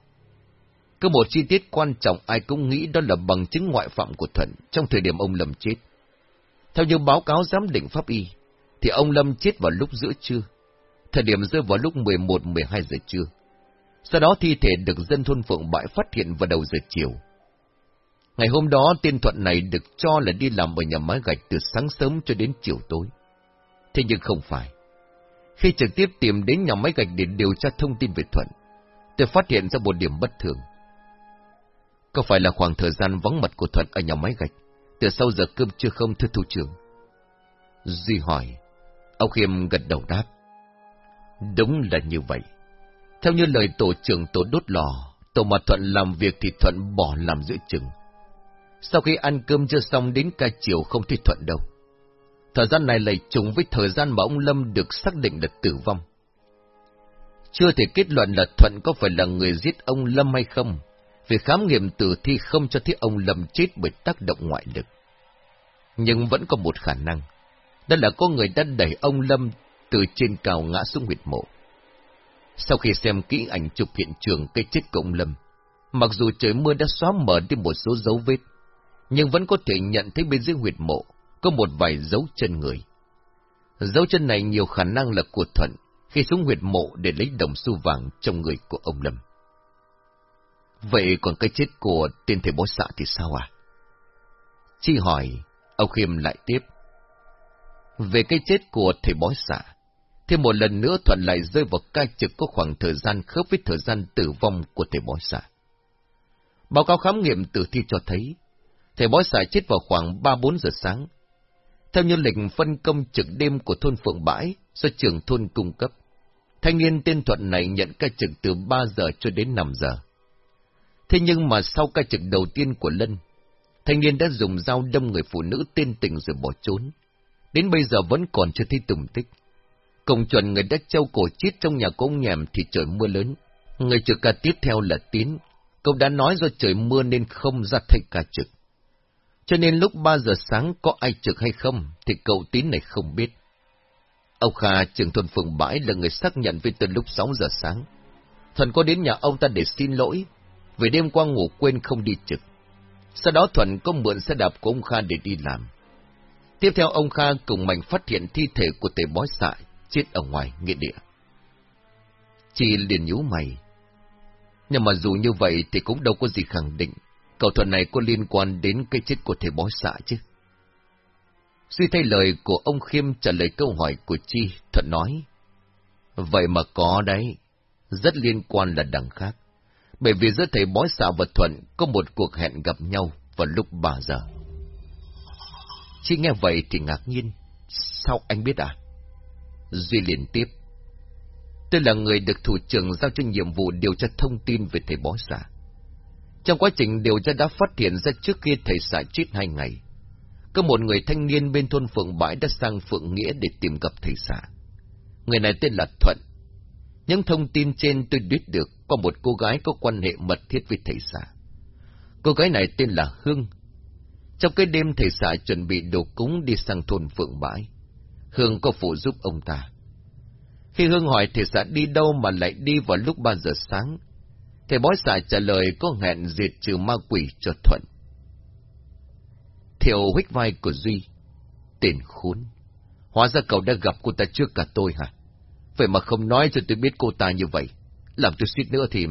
Có một chi tiết quan trọng ai cũng nghĩ đó là bằng chứng ngoại phạm của Thuận trong thời điểm ông Lâm chết. Theo như báo cáo giám định pháp y, thì ông Lâm chết vào lúc giữa trưa, thời điểm rơi vào lúc 11-12 giờ trưa. Sau đó thi thể được dân thôn Phượng Bãi phát hiện vào đầu giờ chiều. Ngày hôm đó, tên Thuận này được cho là đi làm ở nhà máy gạch từ sáng sớm cho đến chiều tối. Thế nhưng không phải. Khi trực tiếp tìm đến nhà máy gạch để điều tra thông tin về Thuận, tôi phát hiện ra một điểm bất thường. Có phải là khoảng thời gian vắng mặt của Thuận ở nhà máy gạch, từ sau giờ cơm chưa không thưa thủ trưởng? Duy hỏi. Ông Khiêm gật đầu đáp. Đúng là như vậy. Theo như lời tổ trưởng tổ đốt lò, tổ mà Thuận làm việc thì Thuận bỏ làm giữa chừng. Sau khi ăn cơm chưa xong đến ca chiều không thuyết Thuận đâu. Thời gian này lại trùng với thời gian mà ông Lâm được xác định là tử vong. Chưa thể kết luận là Thuận có phải là người giết ông Lâm hay không, vì khám nghiệm tử thi không cho thấy ông Lâm chết bởi tác động ngoại lực. Nhưng vẫn có một khả năng, đó là có người đã đẩy ông Lâm từ trên cao ngã xuống huyệt mộ. Sau khi xem kỹ ảnh chụp hiện trường cây chết của ông Lâm, mặc dù trời mưa đã xóa mờ đi một số dấu vết, nhưng vẫn có thể nhận thấy bên dưới huyệt mộ có một vài dấu chân người. Dấu chân này nhiều khả năng là của Thuận khi xuống huyệt mộ để lấy đồng xu vàng trong người của ông Lâm. Vậy còn cái chết của tên thầy bó xạ thì sao à? Chi hỏi, ông Khiêm lại tiếp. Về cái chết của thầy bói xạ, thêm một lần nữa Thuận lại rơi vào ca trực có khoảng thời gian khớp với thời gian tử vong của thầy bói xạ. Báo cáo khám nghiệm tử thi cho thấy, thầy bói xài chết vào khoảng 3-4 giờ sáng. Theo như lệnh phân công trực đêm của thôn Phượng Bãi do trưởng thôn cung cấp, thanh niên tên Thuận này nhận ca trực từ 3 giờ cho đến 5 giờ. Thế nhưng mà sau ca trực đầu tiên của Lân, thanh niên đã dùng dao đâm người phụ nữ tên tình rồi bỏ trốn. Đến bây giờ vẫn còn chưa thấy tùng tích. Cộng chuẩn người đã trâu cổ chết trong nhà của ông nhèm thì trời mưa lớn. Người trực ca tiếp theo là Tiến, Cậu đã nói do trời mưa nên không ra thay ca trực. Cho nên lúc 3 giờ sáng có ai trực hay không thì cậu Tín này không biết. Ông Kha, trưởng thôn phường bãi là người xác nhận với từ lúc 6 giờ sáng. Thuận có đến nhà ông ta để xin lỗi, vì đêm qua ngủ quên không đi trực. Sau đó Thuận có mượn xe đạp của ông Kha để đi làm. Tiếp theo ông Kha cùng Mạnh phát hiện thi thể của tề bói xạ chết ở ngoài nghĩa địa. Chị liền nhíu mày. Nhưng mà dù như vậy thì cũng đâu có gì khẳng định cậu thuật này có liên quan đến cái chết của thầy bói xạ chứ. Suy thay lời của ông Khiêm trả lời câu hỏi của Chi, Thuận nói. Vậy mà có đấy, rất liên quan là đằng khác. Bởi vì giữa thầy bói xạ và Thuận có một cuộc hẹn gặp nhau vào lúc 3 giờ. Chi nghe vậy thì ngạc nhiên. Sao anh biết à? Duy liền tiếp. Tôi là người được thủ trưởng giao cho nhiệm vụ điều tra thông tin về thầy bói xạ. Trong quá trình điều tra đã phát hiện ra trước khi thầy xạ chết hai ngày, có một người thanh niên bên thôn Phượng Bãi đã sang Phượng Nghĩa để tìm gặp thầy xạ. Người này tên là Thuận. Những thông tin trên tôi biết được có một cô gái có quan hệ mật thiết với thầy xạ. Cô gái này tên là Hương. Trong cái đêm thầy xạ chuẩn bị đồ cúng đi sang thôn Phượng Bãi, Hương có phụ giúp ông ta. Khi Hương hỏi thầy xã đi đâu mà lại đi vào lúc 3 giờ sáng, thầy bói xài trả lời có hẹn diệt trừ ma quỷ cho Thuận. Thiệu huyết vai của Duy. Tên khốn. Hóa ra cậu đã gặp cô ta trước cả tôi hả? Vậy mà không nói cho tôi biết cô ta như vậy. Làm tôi suýt nữa thì...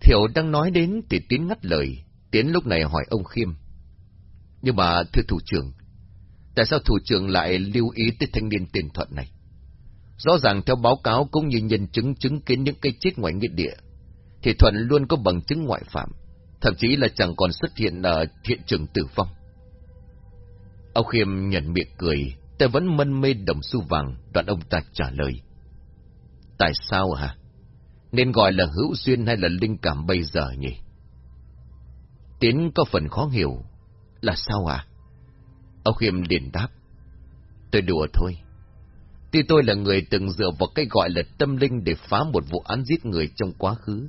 Thiệu đang nói đến thì Tiến ngắt lời. Tiến lúc này hỏi ông Khiêm. Nhưng mà thưa thủ trưởng, tại sao thủ trưởng lại lưu ý tới thanh niên tiền Thuận này? Rõ ràng theo báo cáo cũng như nhân chứng chứng kiến những cái chết ngoài nghĩa địa, thì Thuận luôn có bằng chứng ngoại phạm thậm chí là chẳng còn xuất hiện ở hiện trường tử vong. Ông Khiêm nhận miệng cười, ta vẫn mân mê đồng xu vàng, đoạn ông ta trả lời. Tại sao hả? Nên gọi là hữu duyên hay là linh cảm bây giờ nhỉ? Tiến có phần khó hiểu. Là sao à? Ông Khiêm liền đáp. Tôi đùa thôi. Tuy tôi là người từng dựa vào cái gọi là tâm linh để phá một vụ án giết người trong quá khứ,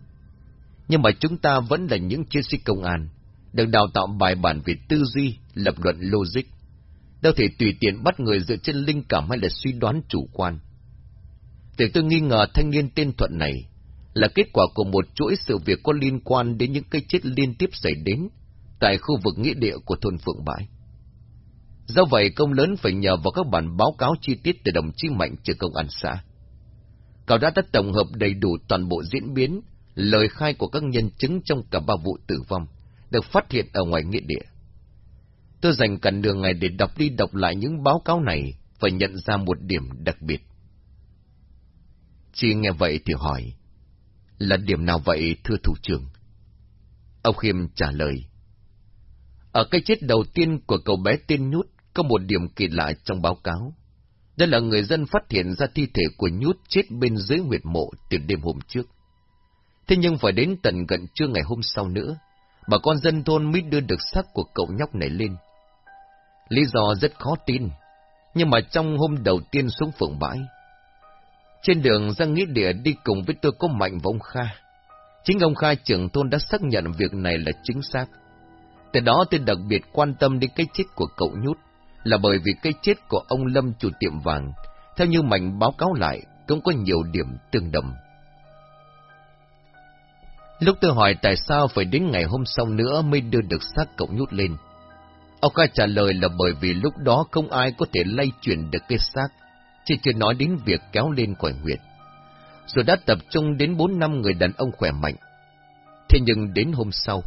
nhưng mà chúng ta vẫn là những chiến sĩ công an, được đào tạo bài bản về tư duy, lập luận logic. Đâu thể tùy tiện bắt người dựa trên linh cảm hay là suy đoán chủ quan. Để tôi nghi ngờ thanh niên tên Thuận này là kết quả của một chuỗi sự việc có liên quan đến những cái chết liên tiếp xảy đến tại khu vực nghĩa địa của thôn Phượng Bãi. Do vậy, công lớn phải nhờ vào các bản báo cáo chi tiết từ đồng chí Mạnh trưởng công an xã. Cậu đã đã tổng hợp đầy đủ toàn bộ diễn biến, lời khai của các nhân chứng trong cả ba vụ tử vong, được phát hiện ở ngoài nghĩa địa. Tôi dành cả đường ngày để đọc đi đọc lại những báo cáo này và nhận ra một điểm đặc biệt. Chi nghe vậy thì hỏi, là điểm nào vậy thưa thủ trưởng? Ông Khiêm trả lời, ở cái chết đầu tiên của cậu bé tên Nhút có một điểm kỳ lạ trong báo cáo. Đó là người dân phát hiện ra thi thể của Nhút chết bên dưới huyệt mộ từ đêm hôm trước. Thế nhưng phải đến tận gần trưa ngày hôm sau nữa, bà con dân thôn mới đưa được xác của cậu nhóc này lên. Lý do rất khó tin, nhưng mà trong hôm đầu tiên xuống phượng bãi, trên đường ra nghĩa địa đi cùng với tôi có Mạnh và ông Kha. Chính ông Kha trưởng thôn đã xác nhận việc này là chính xác. Từ đó tôi đặc biệt quan tâm đến cái chết của cậu nhút, là bởi vì cái chết của ông Lâm chủ tiệm vàng, theo như mảnh báo cáo lại, cũng có nhiều điểm tương đồng. Lúc tôi hỏi tại sao phải đến ngày hôm sau nữa mới đưa được xác cậu nhút lên, ông ca trả lời là bởi vì lúc đó không ai có thể lay chuyển được cái xác chỉ chưa nói đến việc kéo lên khỏi huyệt. Rồi đã tập trung đến bốn năm người đàn ông khỏe mạnh. Thế nhưng đến hôm sau,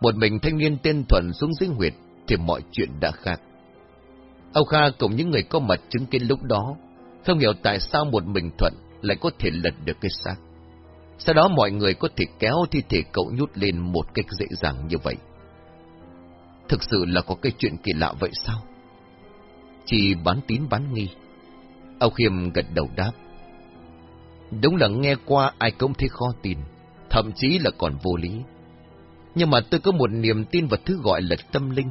một mình thanh niên tên Thuận xuống dưới huyệt, thì mọi chuyện đã khác. Âu Kha cùng những người có mặt chứng kiến lúc đó, không hiểu tại sao một mình Thuận lại có thể lật được cái xác. Sau đó mọi người có thể kéo thi thể cậu nhút lên một cách dễ dàng như vậy. Thực sự là có cái chuyện kỳ lạ vậy sao? Chỉ bán tín bán nghi. Âu Khiêm gật đầu đáp. Đúng là nghe qua ai cũng thấy khó tin, thậm chí là còn vô lý. Nhưng mà tôi có một niềm tin vào thứ gọi là tâm linh.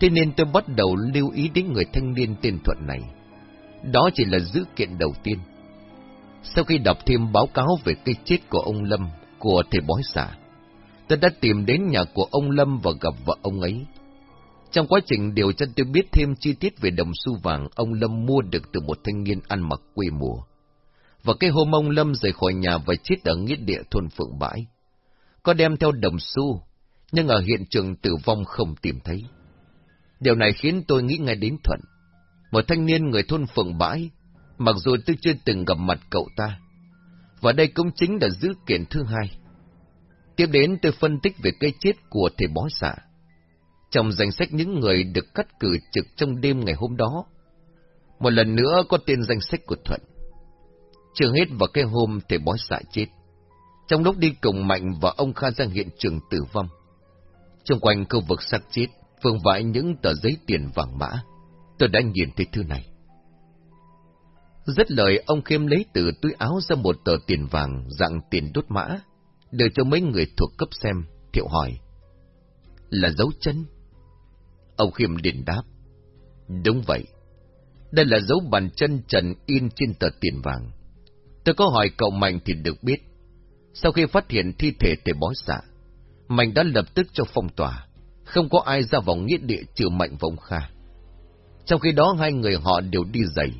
Thế nên tôi bắt đầu lưu ý đến người thanh niên tên Thuận này. Đó chỉ là dữ kiện đầu tiên. Sau khi đọc thêm báo cáo về cái chết của ông Lâm, của thầy bói xả, tôi đã tìm đến nhà của ông Lâm và gặp vợ ông ấy. Trong quá trình điều tra tôi biết thêm chi tiết về đồng xu vàng ông Lâm mua được từ một thanh niên ăn mặc quê mùa. Và cái hôm ông Lâm rời khỏi nhà và chết ở nghĩa địa thôn Phượng Bãi. Có đem theo đồng xu, nhưng ở hiện trường tử vong không tìm thấy. Điều này khiến tôi nghĩ ngay đến Thuận. Một thanh niên người thôn Phượng Bãi, mặc dù tôi chưa từng gặp mặt cậu ta. Và đây cũng chính là dữ kiện thứ hai. Tiếp đến tôi phân tích về cái chết của thầy bó xạ trong danh sách những người được cắt cử trực trong đêm ngày hôm đó. Một lần nữa có tên danh sách của Thuận. Chưa hết vào cái hôm thầy bói xạ chết. Trong lúc đi cùng Mạnh và ông Kha ra hiện trường tử vong. Trong quanh khu vực xác chết, phương vãi những tờ giấy tiền vàng mã. Tôi đã nhìn thấy thư này. Rất lời ông Khiêm lấy từ túi áo ra một tờ tiền vàng dạng tiền đốt mã, đưa cho mấy người thuộc cấp xem, thiệu hỏi. Là dấu chân? Ông Khiêm điện đáp. Đúng vậy. Đây là dấu bàn chân trần in trên tờ tiền vàng. Tôi có hỏi cậu Mạnh thì được biết. Sau khi phát hiện thi thể thể bói xạ, Mạnh đã lập tức cho phong tỏa. Không có ai ra vào nghĩa địa trừ Mạnh và ông Kha. Trong khi đó hai người họ đều đi giày.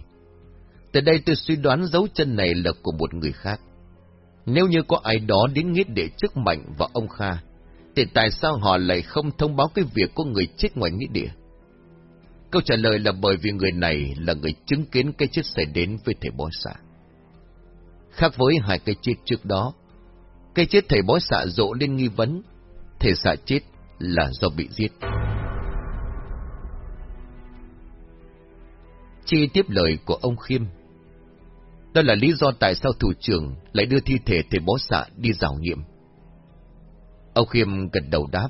Từ đây tôi suy đoán dấu chân này là của một người khác. Nếu như có ai đó đến nghĩa địa trước Mạnh và ông Kha, thì tại sao họ lại không thông báo cái việc có người chết ngoài nghĩa địa? Câu trả lời là bởi vì người này là người chứng kiến cái chết xảy đến với thầy bói xạ. Khác với hai cái chết trước đó, cái chết thầy bói xạ rộ lên nghi vấn, thầy xạ chết là do bị giết. Chi tiếp lời của ông Khiêm. Đó là lý do tại sao thủ trưởng lại đưa thi thể thầy bó xạ đi rào nghiệm. Ông Khiêm gật đầu đáp.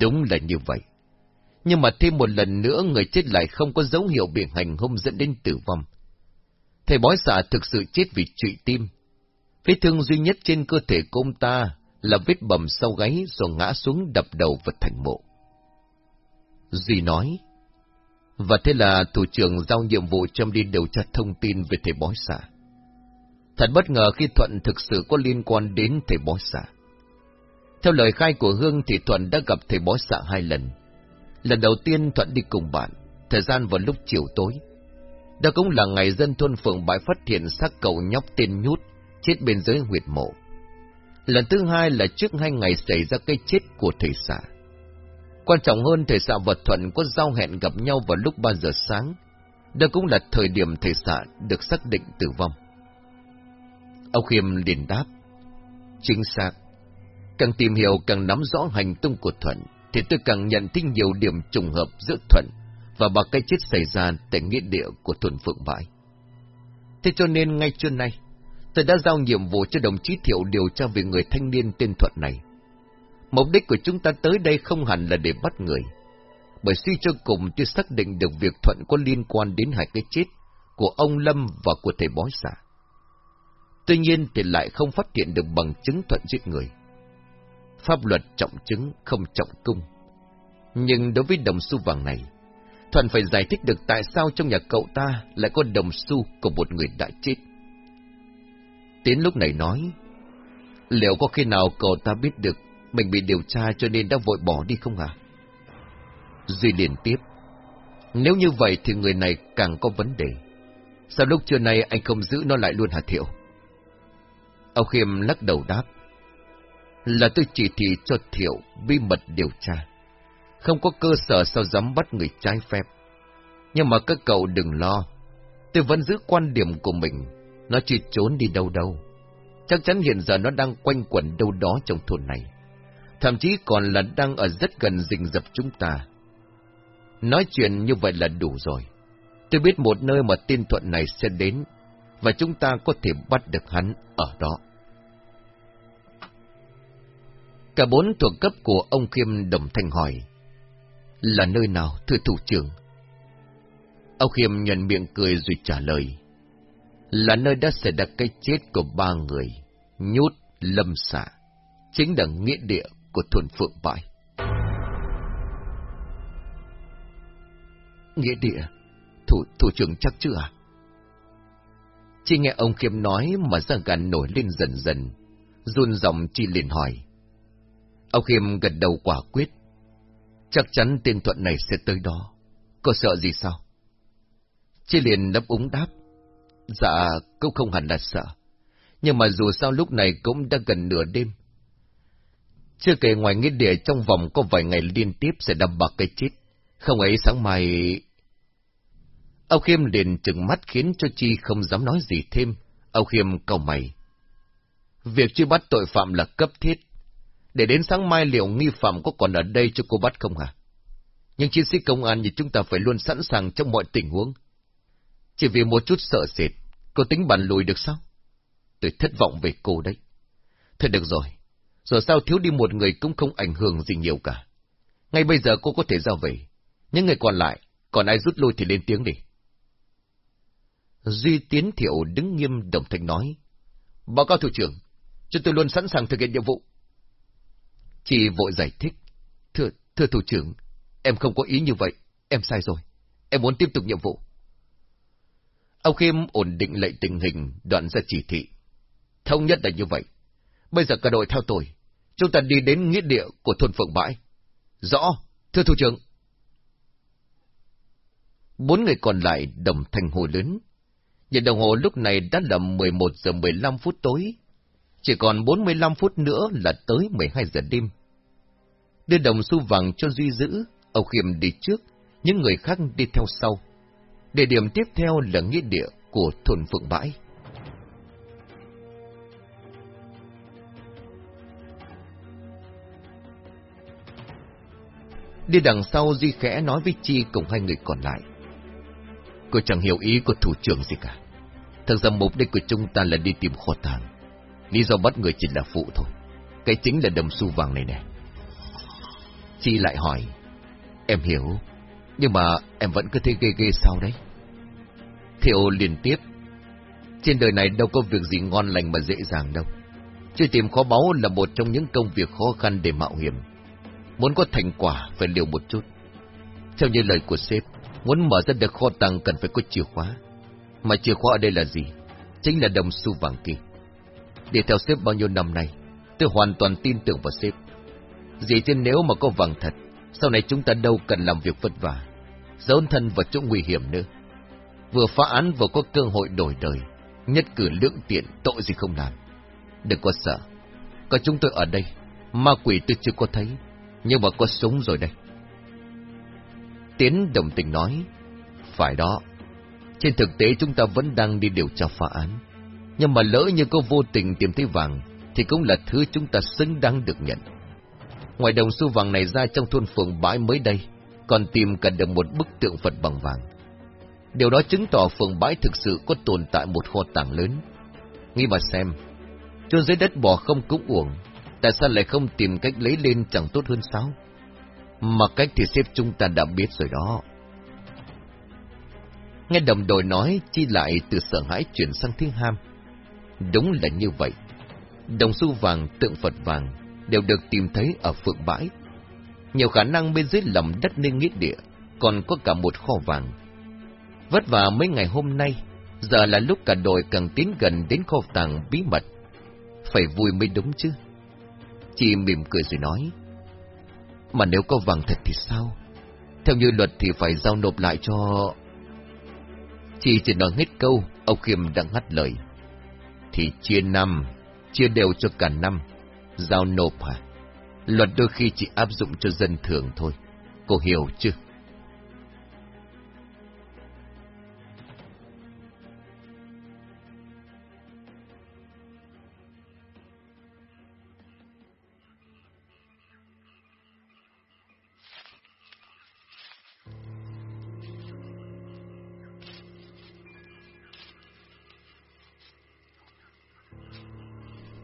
Đúng là như vậy. Nhưng mà thêm một lần nữa người chết lại không có dấu hiệu bị hành hung dẫn đến tử vong. Thầy bói xạ thực sự chết vì trụy tim. Vết thương duy nhất trên cơ thể của ông ta là vết bầm sau gáy rồi ngã xuống đập đầu vật thành mộ. Duy nói, và thế là thủ trưởng giao nhiệm vụ châm đi điều tra thông tin về thầy bói xạ. Thật bất ngờ khi Thuận thực sự có liên quan đến thầy bói xạ. Theo lời khai của Hương thì Thuận đã gặp thầy bói xạ hai lần. Lần đầu tiên Thuận đi cùng bạn, thời gian vào lúc chiều tối. Đó cũng là ngày dân thôn phường Bãi phát hiện xác cậu nhóc tên Nhút, chết bên dưới huyệt mộ. Lần thứ hai là trước hai ngày xảy ra cái chết của thầy xã. Quan trọng hơn thầy xã và Thuận có giao hẹn gặp nhau vào lúc 3 giờ sáng. Đó cũng là thời điểm thầy xã được xác định tử vong. Ông Khiêm liền đáp. Chính xác. Càng tìm hiểu càng nắm rõ hành tung của Thuận, thì tôi càng nhận thấy nhiều điểm trùng hợp giữa Thuận và bà cái chết xảy ra tại nghĩa địa của Thuận Phượng Bãi. Thế cho nên ngay trưa nay, tôi đã giao nhiệm vụ cho đồng chí Thiệu điều tra về người thanh niên tên Thuận này. Mục đích của chúng ta tới đây không hẳn là để bắt người, bởi suy cho cùng tôi xác định được việc Thuận có liên quan đến hai cái chết của ông Lâm và của thầy bói xạ. Tuy nhiên thì lại không phát hiện được bằng chứng Thuận giết người. Pháp luật trọng chứng không trọng cung. Nhưng đối với đồng xu vàng này, Thuận phải giải thích được tại sao trong nhà cậu ta lại có đồng xu của một người đã chết. Tiến lúc này nói, liệu có khi nào cậu ta biết được mình bị điều tra cho nên đã vội bỏ đi không à? Duy liền tiếp, nếu như vậy thì người này càng có vấn đề. Sao lúc trưa nay anh không giữ nó lại luôn hả Thiệu? Ông Khiêm lắc đầu đáp, là tôi chỉ thị cho Thiệu bí mật điều tra. Không có cơ sở sao dám bắt người trái phép. Nhưng mà các cậu đừng lo, tôi vẫn giữ quan điểm của mình, nó chỉ trốn đi đâu đâu. Chắc chắn hiện giờ nó đang quanh quẩn đâu đó trong thôn này. Thậm chí còn là đang ở rất gần rình rập chúng ta. Nói chuyện như vậy là đủ rồi. Tôi biết một nơi mà tin thuận này sẽ đến, và chúng ta có thể bắt được hắn ở đó. Cả bốn thuộc cấp của ông Khiêm đồng thanh hỏi. Là nơi nào, thưa thủ trưởng? Ông Khiêm nhận miệng cười rồi trả lời. Là nơi đã xảy ra cái chết của ba người, nhút, lâm xạ, chính là nghĩa địa của thôn Phượng Bãi. Nghĩa địa? Thủ, thủ trưởng chắc chưa à? Chỉ nghe ông Khiêm nói mà ra gàn nổi lên dần dần, run giọng chi liền hỏi. Ông Khiêm gật đầu quả quyết. Chắc chắn tên thuận này sẽ tới đó. Có sợ gì sao? Chi liền đáp úng đáp. Dạ, cũng không hẳn là sợ. Nhưng mà dù sao lúc này cũng đã gần nửa đêm. Chưa kể ngoài nghĩa địa trong vòng có vài ngày liên tiếp sẽ đâm bạc cây chết. Không ấy sáng mai... Âu Khiêm liền trừng mắt khiến cho Chi không dám nói gì thêm. Âu Khiêm cầu mày. Việc truy bắt tội phạm là cấp thiết, để đến sáng mai liệu nghi phạm có còn ở đây cho cô bắt không hả? Nhưng chiến sĩ công an như chúng ta phải luôn sẵn sàng trong mọi tình huống. Chỉ vì một chút sợ sệt, cô tính bàn lùi được sao? Tôi thất vọng về cô đấy. Thôi được rồi, rồi sao thiếu đi một người cũng không ảnh hưởng gì nhiều cả. Ngay bây giờ cô có thể ra về, những người còn lại, còn ai rút lui thì lên tiếng đi. Duy Tiến Thiệu đứng nghiêm đồng thanh nói. Báo cáo thủ trưởng, chúng tôi luôn sẵn sàng thực hiện nhiệm vụ. Chị vội giải thích. Thưa, thưa thủ trưởng, em không có ý như vậy, em sai rồi. Em muốn tiếp tục nhiệm vụ. Ông Khiêm ổn định lại tình hình, đoạn ra chỉ thị. Thông nhất là như vậy. Bây giờ cả đội theo tôi. Chúng ta đi đến nghĩa địa của thôn Phượng Bãi. Rõ, thưa thủ trưởng. Bốn người còn lại đồng thanh hồ lớn. Nhìn đồng hồ lúc này đã là 11 giờ 15 phút tối. Chỉ còn 45 phút nữa là tới 12 giờ đêm. Đưa đồng xu vàng cho Duy giữ, Âu Khiêm đi trước, những người khác đi theo sau. Địa điểm tiếp theo là nghĩa địa của thôn Phượng Bãi. Đi đằng sau Di khẽ nói với Chi cùng hai người còn lại. Cô chẳng hiểu ý của thủ trưởng gì cả. Thật ra mục đích của chúng ta là đi tìm kho tàng. Lý do bắt người chỉ là phụ thôi. Cái chính là đồng xu vàng này nè. Chi lại hỏi. Em hiểu. Nhưng mà em vẫn cứ thấy ghê ghê sao đấy. Thiệu liên tiếp. Trên đời này đâu có việc gì ngon lành mà dễ dàng đâu. Chứ tìm kho báu là một trong những công việc khó khăn để mạo hiểm. Muốn có thành quả phải liều một chút. Theo như lời của sếp, muốn mở ra được kho tàng cần phải có chìa khóa. Mà chìa khóa ở đây là gì? Chính là đồng xu vàng kia. Để theo sếp bao nhiêu năm nay, tôi hoàn toàn tin tưởng vào sếp. Dĩ nhiên nếu mà có vàng thật, sau này chúng ta đâu cần làm việc vất vả, dấn thân vào chỗ nguy hiểm nữa. Vừa phá án vừa có cơ hội đổi đời, nhất cử lưỡng tiện, tội gì không làm. Đừng có sợ, có chúng tôi ở đây, ma quỷ tôi chưa có thấy, nhưng mà có sống rồi đây. Tiến đồng tình nói, phải đó, trên thực tế chúng ta vẫn đang đi điều tra phá án, nhưng mà lỡ như có vô tình tìm thấy vàng, thì cũng là thứ chúng ta xứng đáng được nhận. Ngoài đồng xu vàng này ra trong thôn phường bãi mới đây, còn tìm cả được một bức tượng Phật bằng vàng. Điều đó chứng tỏ phường bãi thực sự có tồn tại một kho tàng lớn. Nghĩ mà xem, chôn dưới đất bò không cũng uổng, tại sao lại không tìm cách lấy lên chẳng tốt hơn sao? Mà cách thì xếp chúng ta đã biết rồi đó. Nghe đồng đội nói, chi lại từ sợ hãi chuyển sang thiên ham. Đúng là như vậy. Đồng xu vàng, tượng Phật vàng đều được tìm thấy ở phượng bãi. Nhiều khả năng bên dưới lòng đất nên nghĩa địa còn có cả một kho vàng. Vất vả mấy ngày hôm nay, giờ là lúc cả đội càng tiến gần đến kho tàng bí mật. Phải vui mới đúng chứ. Chị mỉm cười rồi nói. Mà nếu có vàng thật thì sao? Theo như luật thì phải giao nộp lại cho... Chị chỉ nói hết câu, ông Khiêm đã ngắt lời. Thì chia năm, chia đều cho cả năm. Giao nộp hả? Luật đôi khi chỉ áp dụng cho dân thường thôi. Cô hiểu chưa?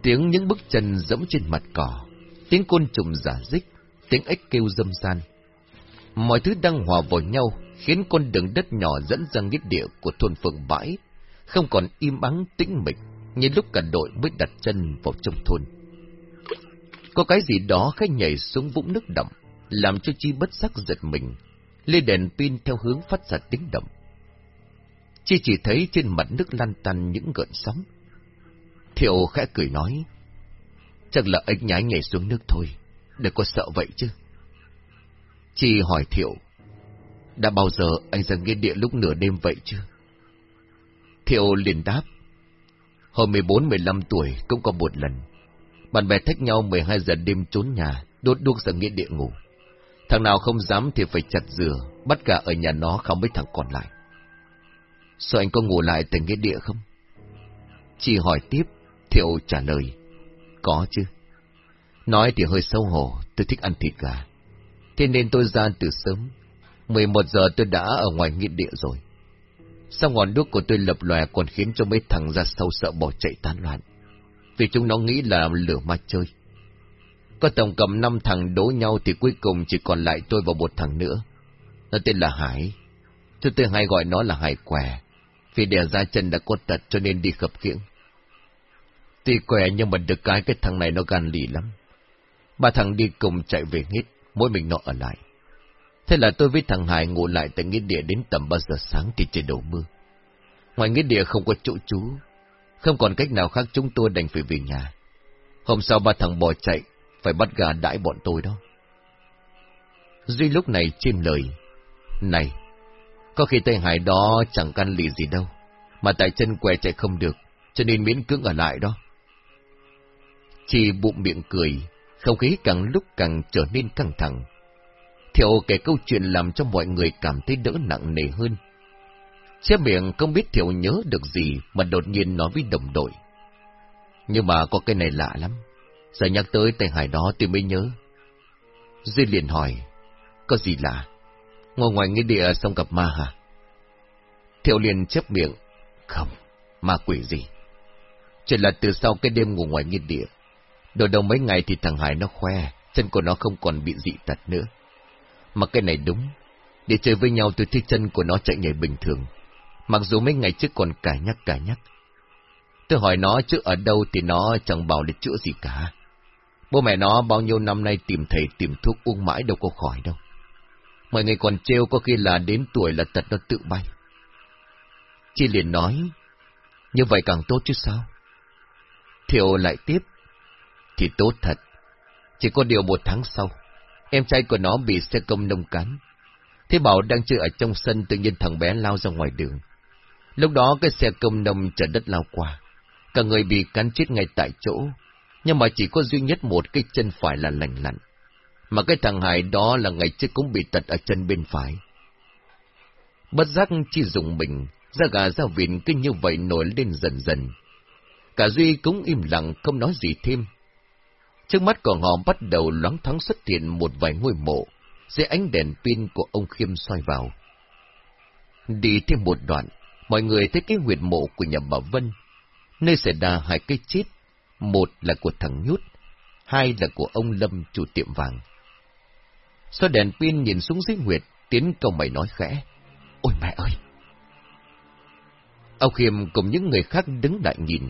Tiếng những bước chân dẫm trên mặt cỏ, tiếng côn trùng giả dích, tiếng ếch kêu dâm gian. Mọi thứ đang hòa vào nhau, khiến con đường đất nhỏ dẫn ra nghĩa địa của thôn phường bãi, không còn im ắng tĩnh mịch như lúc cả đội mới đặt chân vào trong thôn. Có cái gì đó khẽ nhảy xuống vũng nước đậm, làm cho Chi bất sắc giật mình, Lê đèn pin theo hướng phát ra tiếng động. Chi chỉ thấy trên mặt nước lan tăn những gợn sóng, Thiệu khẽ cười nói. Chắc là anh nhái nhảy xuống nước thôi, đừng có sợ vậy chứ. Chi hỏi Thiệu, đã bao giờ anh ra nghĩa địa lúc nửa đêm vậy chưa? Thiệu liền đáp, hồi 14-15 tuổi cũng có một lần. Bạn bè thách nhau 12 giờ đêm trốn nhà, đốt đuốc ra nghĩa địa ngủ. Thằng nào không dám thì phải chặt dừa, bắt cả ở nhà nó không mấy thằng còn lại. Sao anh có ngủ lại tại nghĩa địa không? Chi hỏi tiếp, Thiệu trả lời, có chứ. Nói thì hơi xấu hổ, tôi thích ăn thịt gà. Thế nên tôi ra từ sớm. 11 giờ tôi đã ở ngoài nghĩa địa rồi. sau ngọn đuốc của tôi lập lòe còn khiến cho mấy thằng ra sâu sợ bỏ chạy tán loạn. Vì chúng nó nghĩ là lửa ma chơi. Có tổng cầm 5 thằng đố nhau thì cuối cùng chỉ còn lại tôi và một thằng nữa. Nó tên là Hải. Chúng tôi hay gọi nó là Hải què. Vì đè ra chân đã có tật cho nên đi khập khiễng. Tuy khỏe nhưng mà được cái cái thằng này nó gan lì lắm. Ba thằng đi cùng chạy về nghít, mỗi mình nó ở lại. Thế là tôi với thằng Hải ngủ lại tại nghĩa địa đến tầm 3 giờ sáng thì trời đổ mưa. Ngoài nghĩa địa không có chỗ trú, không còn cách nào khác chúng tôi đành phải về nhà. Hôm sau ba thằng bò chạy, phải bắt gà đãi bọn tôi đó. Duy lúc này chim lời. Này, có khi tay Hải đó chẳng căn lì gì đâu, mà tại chân què chạy không được, cho nên miễn cưỡng ở lại đó. Chỉ bụng miệng cười, không khí càng lúc càng trở nên căng thẳng. Theo kể câu chuyện làm cho mọi người cảm thấy đỡ nặng nề hơn. Chép miệng không biết Thiệu nhớ được gì mà đột nhiên nói với đồng đội. Nhưng mà có cái này lạ lắm. Giờ nhắc tới tay hải đó tôi mới nhớ. Duy liền hỏi, có gì lạ? Ngồi ngoài nghĩa địa xong gặp ma hả? Thiệu liền chép miệng, không, ma quỷ gì? Chỉ là từ sau cái đêm ngủ ngoài nghĩa địa, Đổi đầu mấy ngày thì thằng Hải nó khoe, chân của nó không còn bị dị tật nữa. Mà cái này đúng, để chơi với nhau tôi thấy chân của nó chạy nhảy bình thường, mặc dù mấy ngày trước còn cả nhắc cả nhắc. Tôi hỏi nó chứ ở đâu thì nó chẳng bảo để chữa gì cả. Bố mẹ nó bao nhiêu năm nay tìm thầy tìm thuốc uống mãi đâu có khỏi đâu. Mọi người còn trêu có khi là đến tuổi là tật nó tự bay. Chi liền nói, như vậy càng tốt chứ sao? Thiệu lại tiếp, thì tốt thật. Chỉ có điều một tháng sau, em trai của nó bị xe công nông cán. Thế Bảo đang chơi ở trong sân tự nhiên thằng bé lao ra ngoài đường. Lúc đó cái xe công nông chở đất lao qua. Cả người bị cắn chết ngay tại chỗ. Nhưng mà chỉ có duy nhất một cái chân phải là lành lặn. Mà cái thằng Hải đó là ngày trước cũng bị tật ở chân bên phải. Bất giác chi dùng mình, da gà da vịn cứ như vậy nổi lên dần dần. Cả Duy cũng im lặng không nói gì thêm. Trước mắt của họ bắt đầu loáng thoáng xuất hiện một vài ngôi mộ, dưới ánh đèn pin của ông Khiêm soi vào. Đi thêm một đoạn, mọi người thấy cái huyệt mộ của nhà bà Vân, nơi xảy ra hai cái chết, một là của thằng Nhút, hai là của ông Lâm chủ tiệm vàng. Sau đèn pin nhìn xuống dưới huyệt, tiến cầu mày nói khẽ. Ôi mẹ ơi! Ông Khiêm cùng những người khác đứng lại nhìn,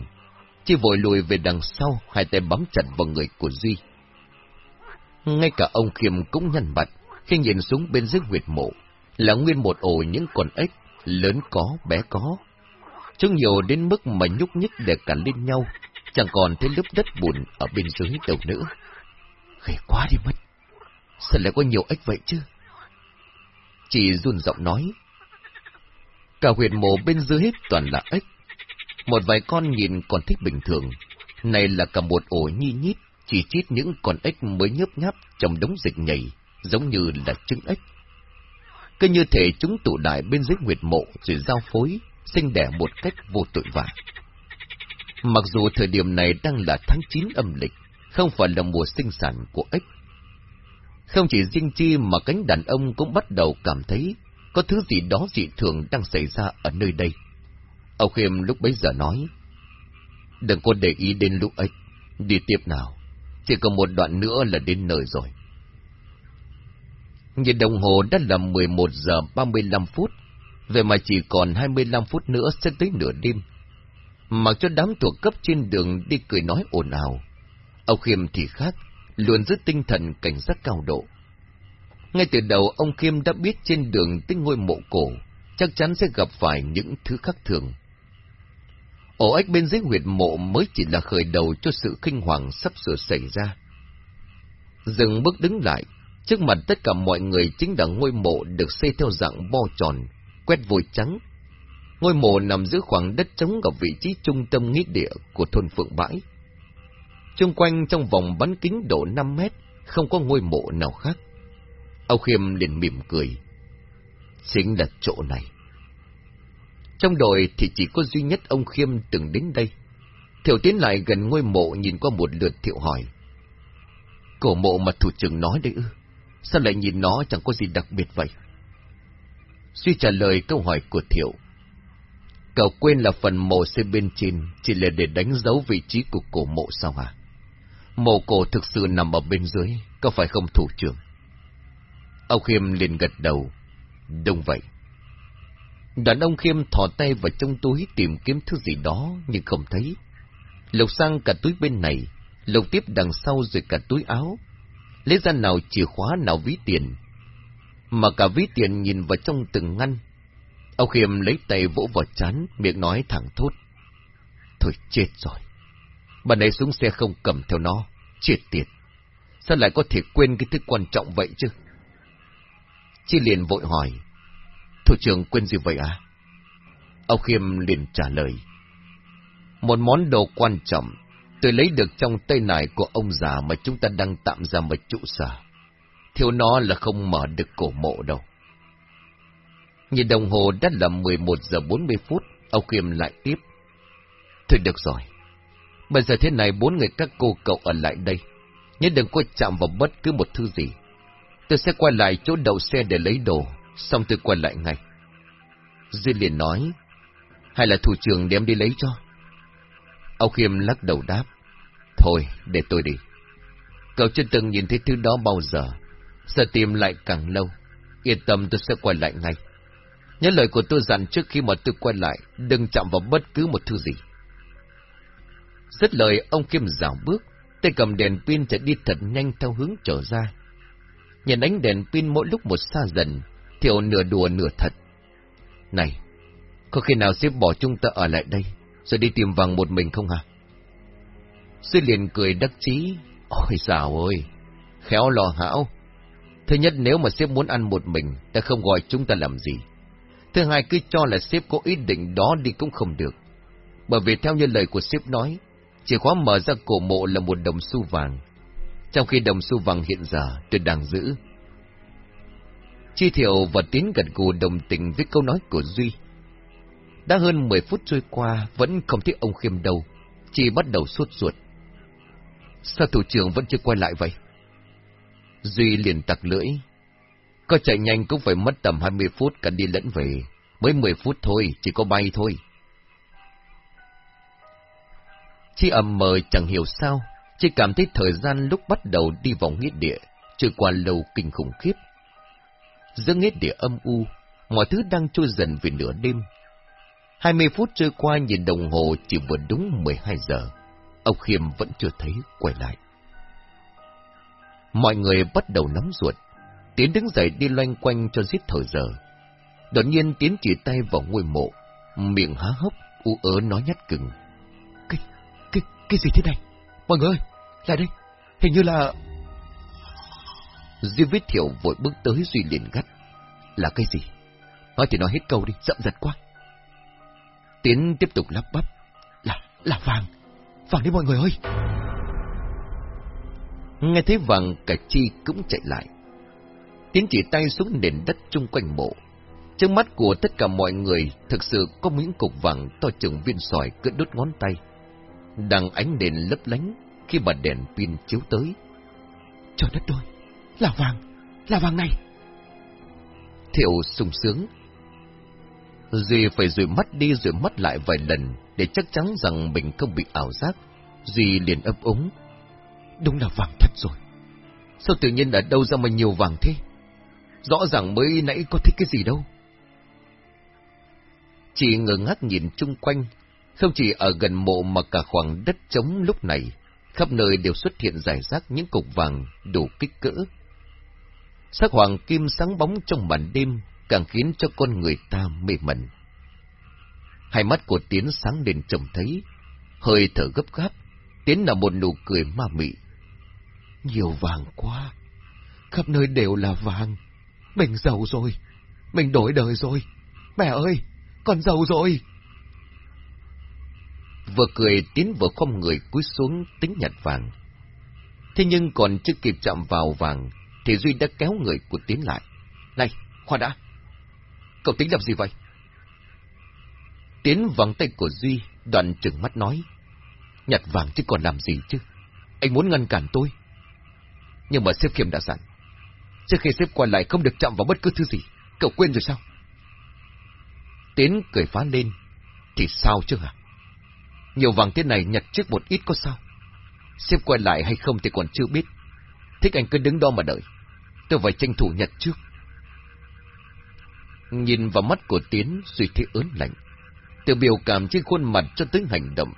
chỉ vội lùi về đằng sau, hai tay bấm chặt vào người của Duy. Ngay cả ông Khiêm cũng nhăn mặt, khi nhìn xuống bên dưới huyệt mộ, là nguyên một ổ những con ếch, lớn có, bé có. Chúng nhiều đến mức mà nhúc nhích để cắn lên nhau, chẳng còn thấy lớp đất bùn ở bên dưới đầu nữa. Ghê quá đi mất. Sao lại có nhiều ếch vậy chứ? Chị run giọng nói. Cả huyệt mộ bên dưới toàn là ếch. Một vài con nhìn còn thích bình thường. Này là cả một ổ nhi nhít, chỉ chít những con ếch mới nhấp nháp trong đống dịch nhảy, giống như là trứng ếch. Cứ như thể chúng tụ đại bên dưới nguyệt mộ rồi giao phối, sinh đẻ một cách vô tội vạ. Mặc dù thời điểm này đang là tháng 9 âm lịch, không phải là mùa sinh sản của ếch. Không chỉ riêng chi mà cánh đàn ông cũng bắt đầu cảm thấy có thứ gì đó dị thường đang xảy ra ở nơi đây. Ông Khiêm lúc bấy giờ nói, đừng có để ý đến lúc ấy đi tiếp nào, chỉ còn một đoạn nữa là đến nơi rồi. Nhìn đồng hồ đã là 11 giờ 35 phút, vậy mà chỉ còn 25 phút nữa sẽ tới nửa đêm. Mặc cho đám thuộc cấp trên đường đi cười nói ồn ào. Ông Khiêm thì khác, luôn giữ tinh thần cảnh giác cao độ. Ngay từ đầu ông Khiêm đã biết trên đường tới ngôi mộ cổ, chắc chắn sẽ gặp phải những thứ khác thường. Ổ ếch bên dưới huyệt mộ mới chỉ là khởi đầu cho sự kinh hoàng sắp sửa xảy ra. Dừng bước đứng lại, trước mặt tất cả mọi người chính là ngôi mộ được xây theo dạng bo tròn, quét vôi trắng. Ngôi mộ nằm giữa khoảng đất trống ở vị trí trung tâm nghĩa địa của thôn Phượng Bãi. Trung quanh trong vòng bắn kính độ 5 mét, không có ngôi mộ nào khác. Âu Khiêm liền mỉm cười. Chính là chỗ này. Trong đội thì chỉ có duy nhất ông Khiêm từng đến đây. Thiệu tiến lại gần ngôi mộ nhìn qua một lượt Thiệu hỏi. Cổ mộ mà thủ trưởng nói đấy ư? Sao lại nhìn nó chẳng có gì đặc biệt vậy? Suy trả lời câu hỏi của Thiệu. Cậu quên là phần mộ xây bên trên chỉ là để đánh dấu vị trí của cổ mộ sao hả? Mộ cổ thực sự nằm ở bên dưới, có phải không thủ trưởng? Ông Khiêm liền gật đầu. Đúng vậy. Đàn ông Khiêm thò tay vào trong túi tìm kiếm thứ gì đó nhưng không thấy. Lục sang cả túi bên này, lục tiếp đằng sau rồi cả túi áo. Lấy ra nào chìa khóa nào ví tiền. Mà cả ví tiền nhìn vào trong từng ngăn. Ông Khiêm lấy tay vỗ vào chán, miệng nói thẳng thốt. Thôi chết rồi. Bà này xuống xe không cầm theo nó. Chết tiệt. Sao lại có thể quên cái thứ quan trọng vậy chứ? Chi liền vội hỏi. Thủ trưởng quên gì vậy à? Ông Khiêm liền trả lời. Một món đồ quan trọng, tôi lấy được trong tay nải của ông già mà chúng ta đang tạm ra một trụ sở. Thiếu nó là không mở được cổ mộ đâu. Nhìn đồng hồ đã là 11 giờ 40 phút, ông Khiêm lại tiếp. Thôi được rồi. Bây giờ thế này bốn người các cô cậu ở lại đây. Nhớ đừng có chạm vào bất cứ một thứ gì. Tôi sẽ quay lại chỗ đậu xe để lấy đồ, xong tôi quay lại ngay. Duyên liền nói, hay là thủ trưởng đem đi lấy cho? Âu Khiêm lắc đầu đáp, thôi, để tôi đi. Cậu chưa từng nhìn thấy thứ đó bao giờ, sợ tìm lại càng lâu. Yên tâm tôi sẽ quay lại ngay. Nhớ lời của tôi dặn trước khi mà tôi quay lại, đừng chạm vào bất cứ một thứ gì. rất lời, ông Kim dạo bước, tay cầm đèn pin chạy đi thật nhanh theo hướng trở ra. Nhìn ánh đèn pin mỗi lúc một xa dần, Thiệu nửa đùa nửa thật. Này, có khi nào xếp bỏ chúng ta ở lại đây, rồi đi tìm vàng một mình không hả? Sư liền cười đắc chí. Ôi dào ơi, khéo lò hão. Thứ nhất nếu mà xếp muốn ăn một mình, ta không gọi chúng ta làm gì. Thứ hai cứ cho là xếp có ý định đó đi cũng không được. Bởi vì theo như lời của xếp nói, chìa khóa mở ra cổ mộ là một đồng xu vàng. Trong khi đồng xu vàng hiện giờ tôi đang giữ. Chi Thiệu và Tiến gần gù đồng tình với câu nói của Duy. Đã hơn 10 phút trôi qua, vẫn không thấy ông Khiêm đâu, chi bắt đầu suốt ruột. Sao thủ trưởng vẫn chưa quay lại vậy? Duy liền tặc lưỡi. Có chạy nhanh cũng phải mất tầm 20 phút cả đi lẫn về. Mới 10 phút thôi, chỉ có bay thôi. Chi ầm mờ chẳng hiểu sao, chỉ cảm thấy thời gian lúc bắt đầu đi vào nghĩa địa, trôi qua lâu kinh khủng khiếp. Giữa nghĩa địa âm u, mọi thứ đang trôi dần về nửa đêm. 20 phút trôi qua nhìn đồng hồ chỉ vừa đúng 12 giờ. Ông Khiêm vẫn chưa thấy quay lại. Mọi người bắt đầu nóng ruột. Tiến đứng dậy đi loanh quanh cho giết thời giờ. Đột nhiên Tiến chỉ tay vào ngôi mộ, miệng há hốc, u ớ nói nhát cừng. Cái, cái, cái gì thế này? Mọi người, lại đây, hình như là... Duy Viết Thiệu vội bước tới Duy liền gắt. Là cái gì? Nói thì nói hết câu đi, chậm giật quá. Tiến tiếp tục lắp bắp. Là, là vàng, vàng đi mọi người ơi! Nghe thấy vàng cả chi cũng chạy lại. Tiến chỉ tay xuống nền đất chung quanh mộ. Trước mắt của tất cả mọi người thực sự có miếng cục vàng to chừng viên sỏi cỡ đốt ngón tay. Đang ánh đèn lấp lánh khi mà đèn pin chiếu tới. Trời đất ơi! Là vàng! Là vàng này! Thiệu sung sướng. Duy phải rủi mắt đi rồi mắt lại vài lần để chắc chắn rằng mình không bị ảo giác. Duy liền ấp úng. Đúng là vàng thật rồi. Sao tự nhiên ở đâu ra mà nhiều vàng thế? Rõ ràng mới nãy có thích cái gì đâu. Chị ngơ ngác nhìn chung quanh, không chỉ ở gần mộ mà cả khoảng đất trống lúc này, khắp nơi đều xuất hiện rải rác những cục vàng đủ kích cỡ. Sắc hoàng kim sáng bóng trong màn đêm càng khiến cho con người ta mê mẩn. Hai mắt của Tiến sáng lên trông thấy, hơi thở gấp gáp, Tiến là một nụ cười ma mị. Nhiều vàng quá, khắp nơi đều là vàng. Mình giàu rồi, mình đổi đời rồi. Mẹ ơi, con giàu rồi. Vừa cười Tiến vừa không người cúi xuống tính nhặt vàng. Thế nhưng còn chưa kịp chạm vào vàng, thì Duy đã kéo người của Tiến lại. Này, khoan đã. Cậu tính làm gì vậy? Tiến vòng tay của Duy, đoạn trừng mắt nói. Nhặt vàng chứ còn làm gì chứ? Anh muốn ngăn cản tôi. Nhưng mà sếp Khiêm đã dặn. Trước khi sếp quay lại không được chạm vào bất cứ thứ gì. Cậu quên rồi sao? Tiến cười phá lên. Thì sao chứ hả? Nhiều vàng thế này nhặt trước một ít có sao? Sếp quay lại hay không thì còn chưa biết. Thích anh cứ đứng đó mà đợi. Tôi phải tranh thủ nhặt trước. Nhìn vào mắt của Tiến, suy thấy ớn lạnh. Từ biểu cảm trên khuôn mặt cho tới hành động,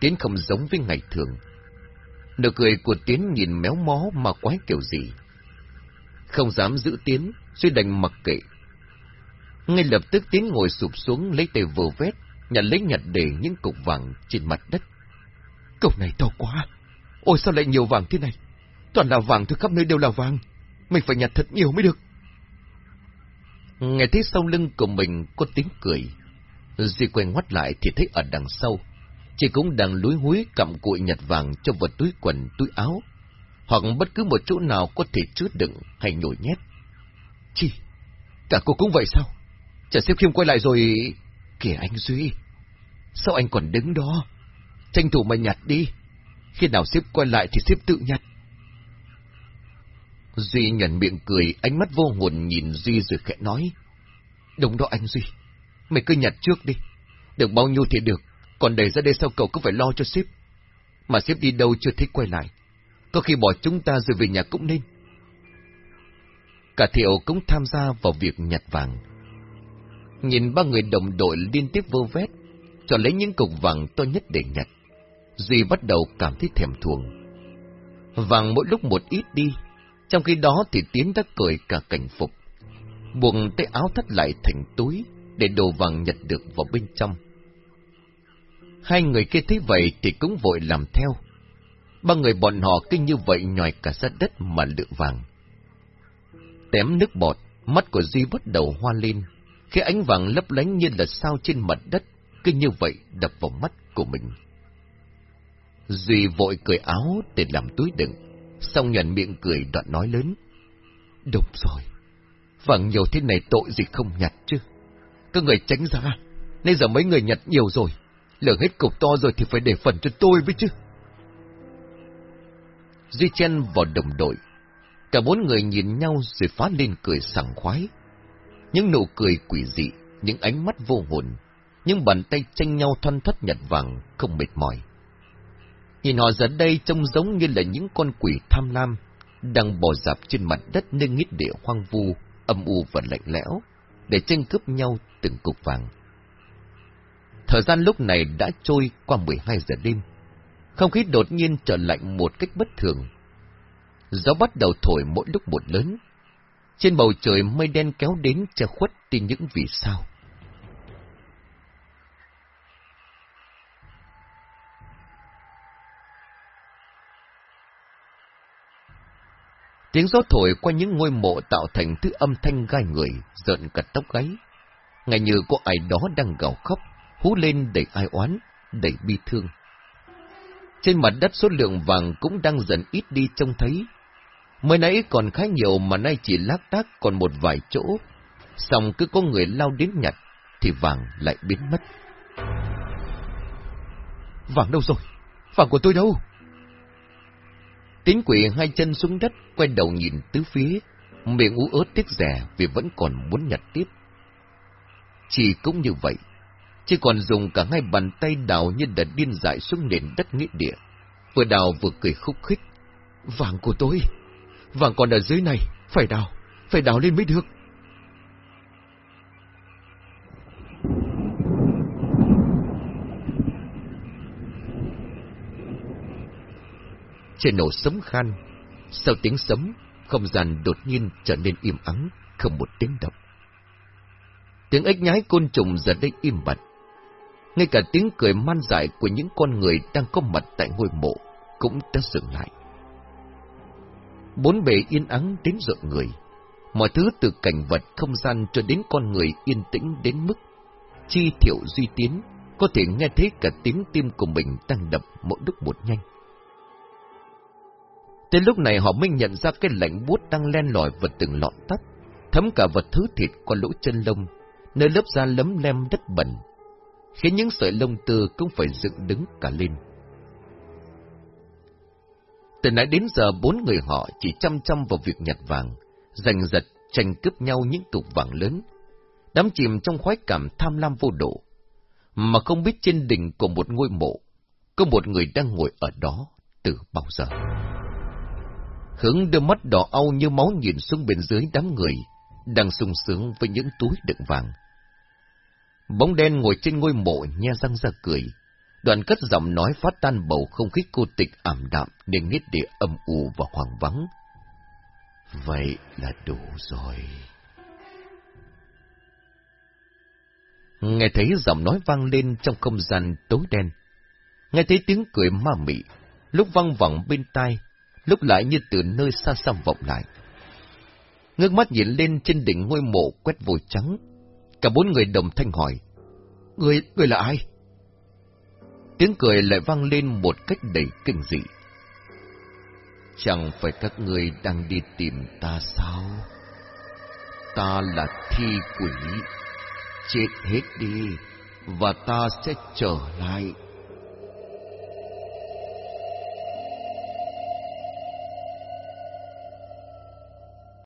Tiến không giống với ngày thường. Nụ cười của Tiến nhìn méo mó mà quái kiểu gì. Không dám giữ Tiến, suy đành mặc kệ. Ngay lập tức Tiến ngồi sụp xuống lấy tay vừa vét, nhặt lấy nhặt để những cục vàng trên mặt đất. Cục này to quá! Ôi sao lại nhiều vàng thế này? Toàn là vàng thôi khắp nơi đều là vàng. Mình phải nhặt thật nhiều mới được. Nghe thấy sau lưng của mình có tiếng cười. Duy quay ngoắt lại thì thấy ở đằng sau. Chị cũng đang lúi húi cầm cụi nhặt vàng cho vật túi quần, túi áo. Hoặc bất cứ một chỗ nào có thể chứa đựng hay nhồi nhét. Chị, cả cô cũng vậy sao? Chả xếp khiêm quay lại rồi... Kìa anh Duy, sao anh còn đứng đó? Tranh thủ mà nhặt đi. Khi nào xếp quay lại thì xếp tự nhặt. Duy nhận miệng cười, ánh mắt vô hồn nhìn Duy rồi khẽ nói. Đúng đó anh Duy, mày cứ nhặt trước đi. Được bao nhiêu thì được, còn đẩy ra đây sau cậu cứ phải lo cho sếp. Mà sếp đi đâu chưa thấy quay lại. Có khi bỏ chúng ta rồi về nhà cũng nên. Cả thiệu cũng tham gia vào việc nhặt vàng. Nhìn ba người đồng đội liên tiếp vô vét, cho lấy những cục vàng to nhất để nhặt. Duy bắt đầu cảm thấy thèm thuồng. Vàng mỗi lúc một ít đi, trong khi đó thì Tiến đã cởi cả cảnh phục, buông tay áo thắt lại thành túi để đồ vàng nhặt được vào bên trong. Hai người kia thấy vậy thì cũng vội làm theo. Ba người bọn họ kinh như vậy nhòi cả sát đất mà lựa vàng. Tém nước bọt, mắt của Duy bắt đầu hoa lên. Khi ánh vàng lấp lánh như là sao trên mặt đất, kinh như vậy đập vào mắt của mình. Duy vội cười áo để làm túi đựng, xong nhận miệng cười đoạn nói lớn. Đúng rồi, vàng nhiều thế này tội gì không nhặt chứ. Các người tránh ra, nay giờ mấy người nhặt nhiều rồi, lỡ hết cục to rồi thì phải để phần cho tôi với chứ. Duy chen vào đồng đội, cả bốn người nhìn nhau rồi phá lên cười sảng khoái. Những nụ cười quỷ dị, những ánh mắt vô hồn, những bàn tay tranh nhau thoăn thoắt nhặt vàng, không mệt mỏi. Nhìn họ giờ đây trông giống như là những con quỷ tham lam, đang bò dạp trên mặt đất nơi nghít địa hoang vu, âm u và lạnh lẽo, để tranh cướp nhau từng cục vàng. Thời gian lúc này đã trôi qua 12 giờ đêm. Không khí đột nhiên trở lạnh một cách bất thường. Gió bắt đầu thổi mỗi lúc một lớn. Trên bầu trời mây đen kéo đến che khuất đi những vì sao. Tiếng gió thổi qua những ngôi mộ tạo thành thứ âm thanh gai người, giận cả tóc gáy. Ngay như có ai đó đang gào khóc, hú lên đầy ai oán, đầy bi thương. Trên mặt đất số lượng vàng cũng đang dần ít đi trông thấy. Mới nãy còn khá nhiều mà nay chỉ lác đác còn một vài chỗ. Xong cứ có người lao đến nhặt, thì vàng lại biến mất. Vàng đâu rồi? Vàng của tôi đâu? Tính quỷ hai chân xuống đất, quay đầu nhìn tứ phía, miệng ú ớt tiếc rẻ vì vẫn còn muốn nhặt tiếp. Chỉ cũng như vậy, chỉ còn dùng cả hai bàn tay đào như đã điên dại xuống nền đất nghĩa địa, vừa đào vừa cười khúc khích. Vàng của tôi, vàng còn ở dưới này, phải đào, phải đào lên mới được. Trên nổ sấm khan, sau tiếng sấm, không gian đột nhiên trở nên im ắng, không một tiếng động. Tiếng ếch nhái côn trùng giờ đây im bặt. Ngay cả tiếng cười man dại của những con người đang có mặt tại ngôi mộ cũng đã dừng lại. Bốn bề yên ắng đến rợn người. Mọi thứ từ cảnh vật không gian cho đến con người yên tĩnh đến mức chi thiệu duy tiến có thể nghe thấy cả tiếng tim của mình đang đập mỗi lúc một nhanh. Tới lúc này họ mới nhận ra cái lạnh buốt đang len lỏi vào từng lọn tóc, thấm cả vật thứ thịt qua lỗ chân lông, nơi lớp da lấm lem đất bẩn, khiến những sợi lông tơ cũng phải dựng đứng cả lên. Từ nãy đến giờ bốn người họ chỉ chăm chăm vào việc nhặt vàng, giành giật, tranh cướp nhau những cục vàng lớn, đắm chìm trong khoái cảm tham lam vô độ, mà không biết trên đỉnh của một ngôi mộ, có một người đang ngồi ở đó từ bao giờ. Hướng đôi mắt đỏ au như máu nhìn xuống bên dưới đám người, đang sung sướng với những túi đựng vàng. Bóng đen ngồi trên ngôi mộ nhe răng ra cười, đoàn cất giọng nói phát tan bầu không khí cô tịch ảm đạm nên nghít địa âm u và hoang vắng. Vậy là đủ rồi. Nghe thấy giọng nói vang lên trong không gian tối đen. Nghe thấy tiếng cười ma mị, lúc văng vẳng bên tai, lúc lại như từ nơi xa xăm vọng lại. Ngước mắt nhìn lên trên đỉnh ngôi mộ quét vôi trắng, cả bốn người đồng thanh hỏi, Người, người là ai? Tiếng cười lại vang lên một cách đầy kinh dị. Chẳng phải các người đang đi tìm ta sao? Ta là thi quỷ, chết hết đi, và ta sẽ trở lại.